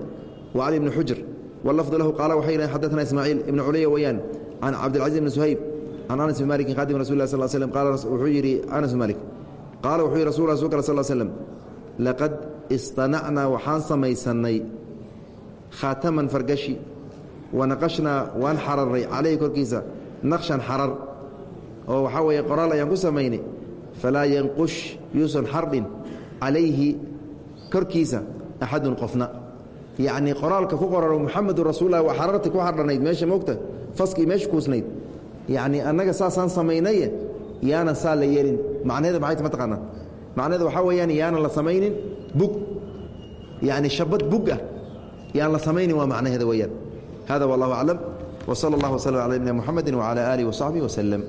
wa cali ibni xujr wallafdu lahu qaala waxay yidhahen xaddatana ismaaciil ibnu culaya weeyaan can cabdilcaziz ibni suhayb can anas bin malikin khaadim rasul lah sal slm qaala wuxuu yidhi anas bin malik qaala wuxuu yidhi rasul rasulka sal slem laqad istanacnaa waxaan samaysannay khaataman fargashi wa naqashnaa waan xararnay calayhi korkiisa naqshan xarar oo waxaa weeye qoraal ayaan ku samaynay falaa yanqush yuusan xardhin calayhi korkiisa axadun qofna. Yacnii qoraalka ku qorano muxamedun rasuullahi waa xararti ku hardhanayd meesha moogta faskii meesha kuusnayd yacnii annaga saasaan samaynaye yaanan saa la yeelin. Macnaheeda maxay ma taqaanaa? Macnaheeda waxaa weeyaan la samaynin bug. Yacni shabad bug ah la samaynin waa macnaheeda weeyaan. Hada wallahu aclam. Wsala allah wslm cala nabina muxamedi wcala aalihi wasaxbihi waslem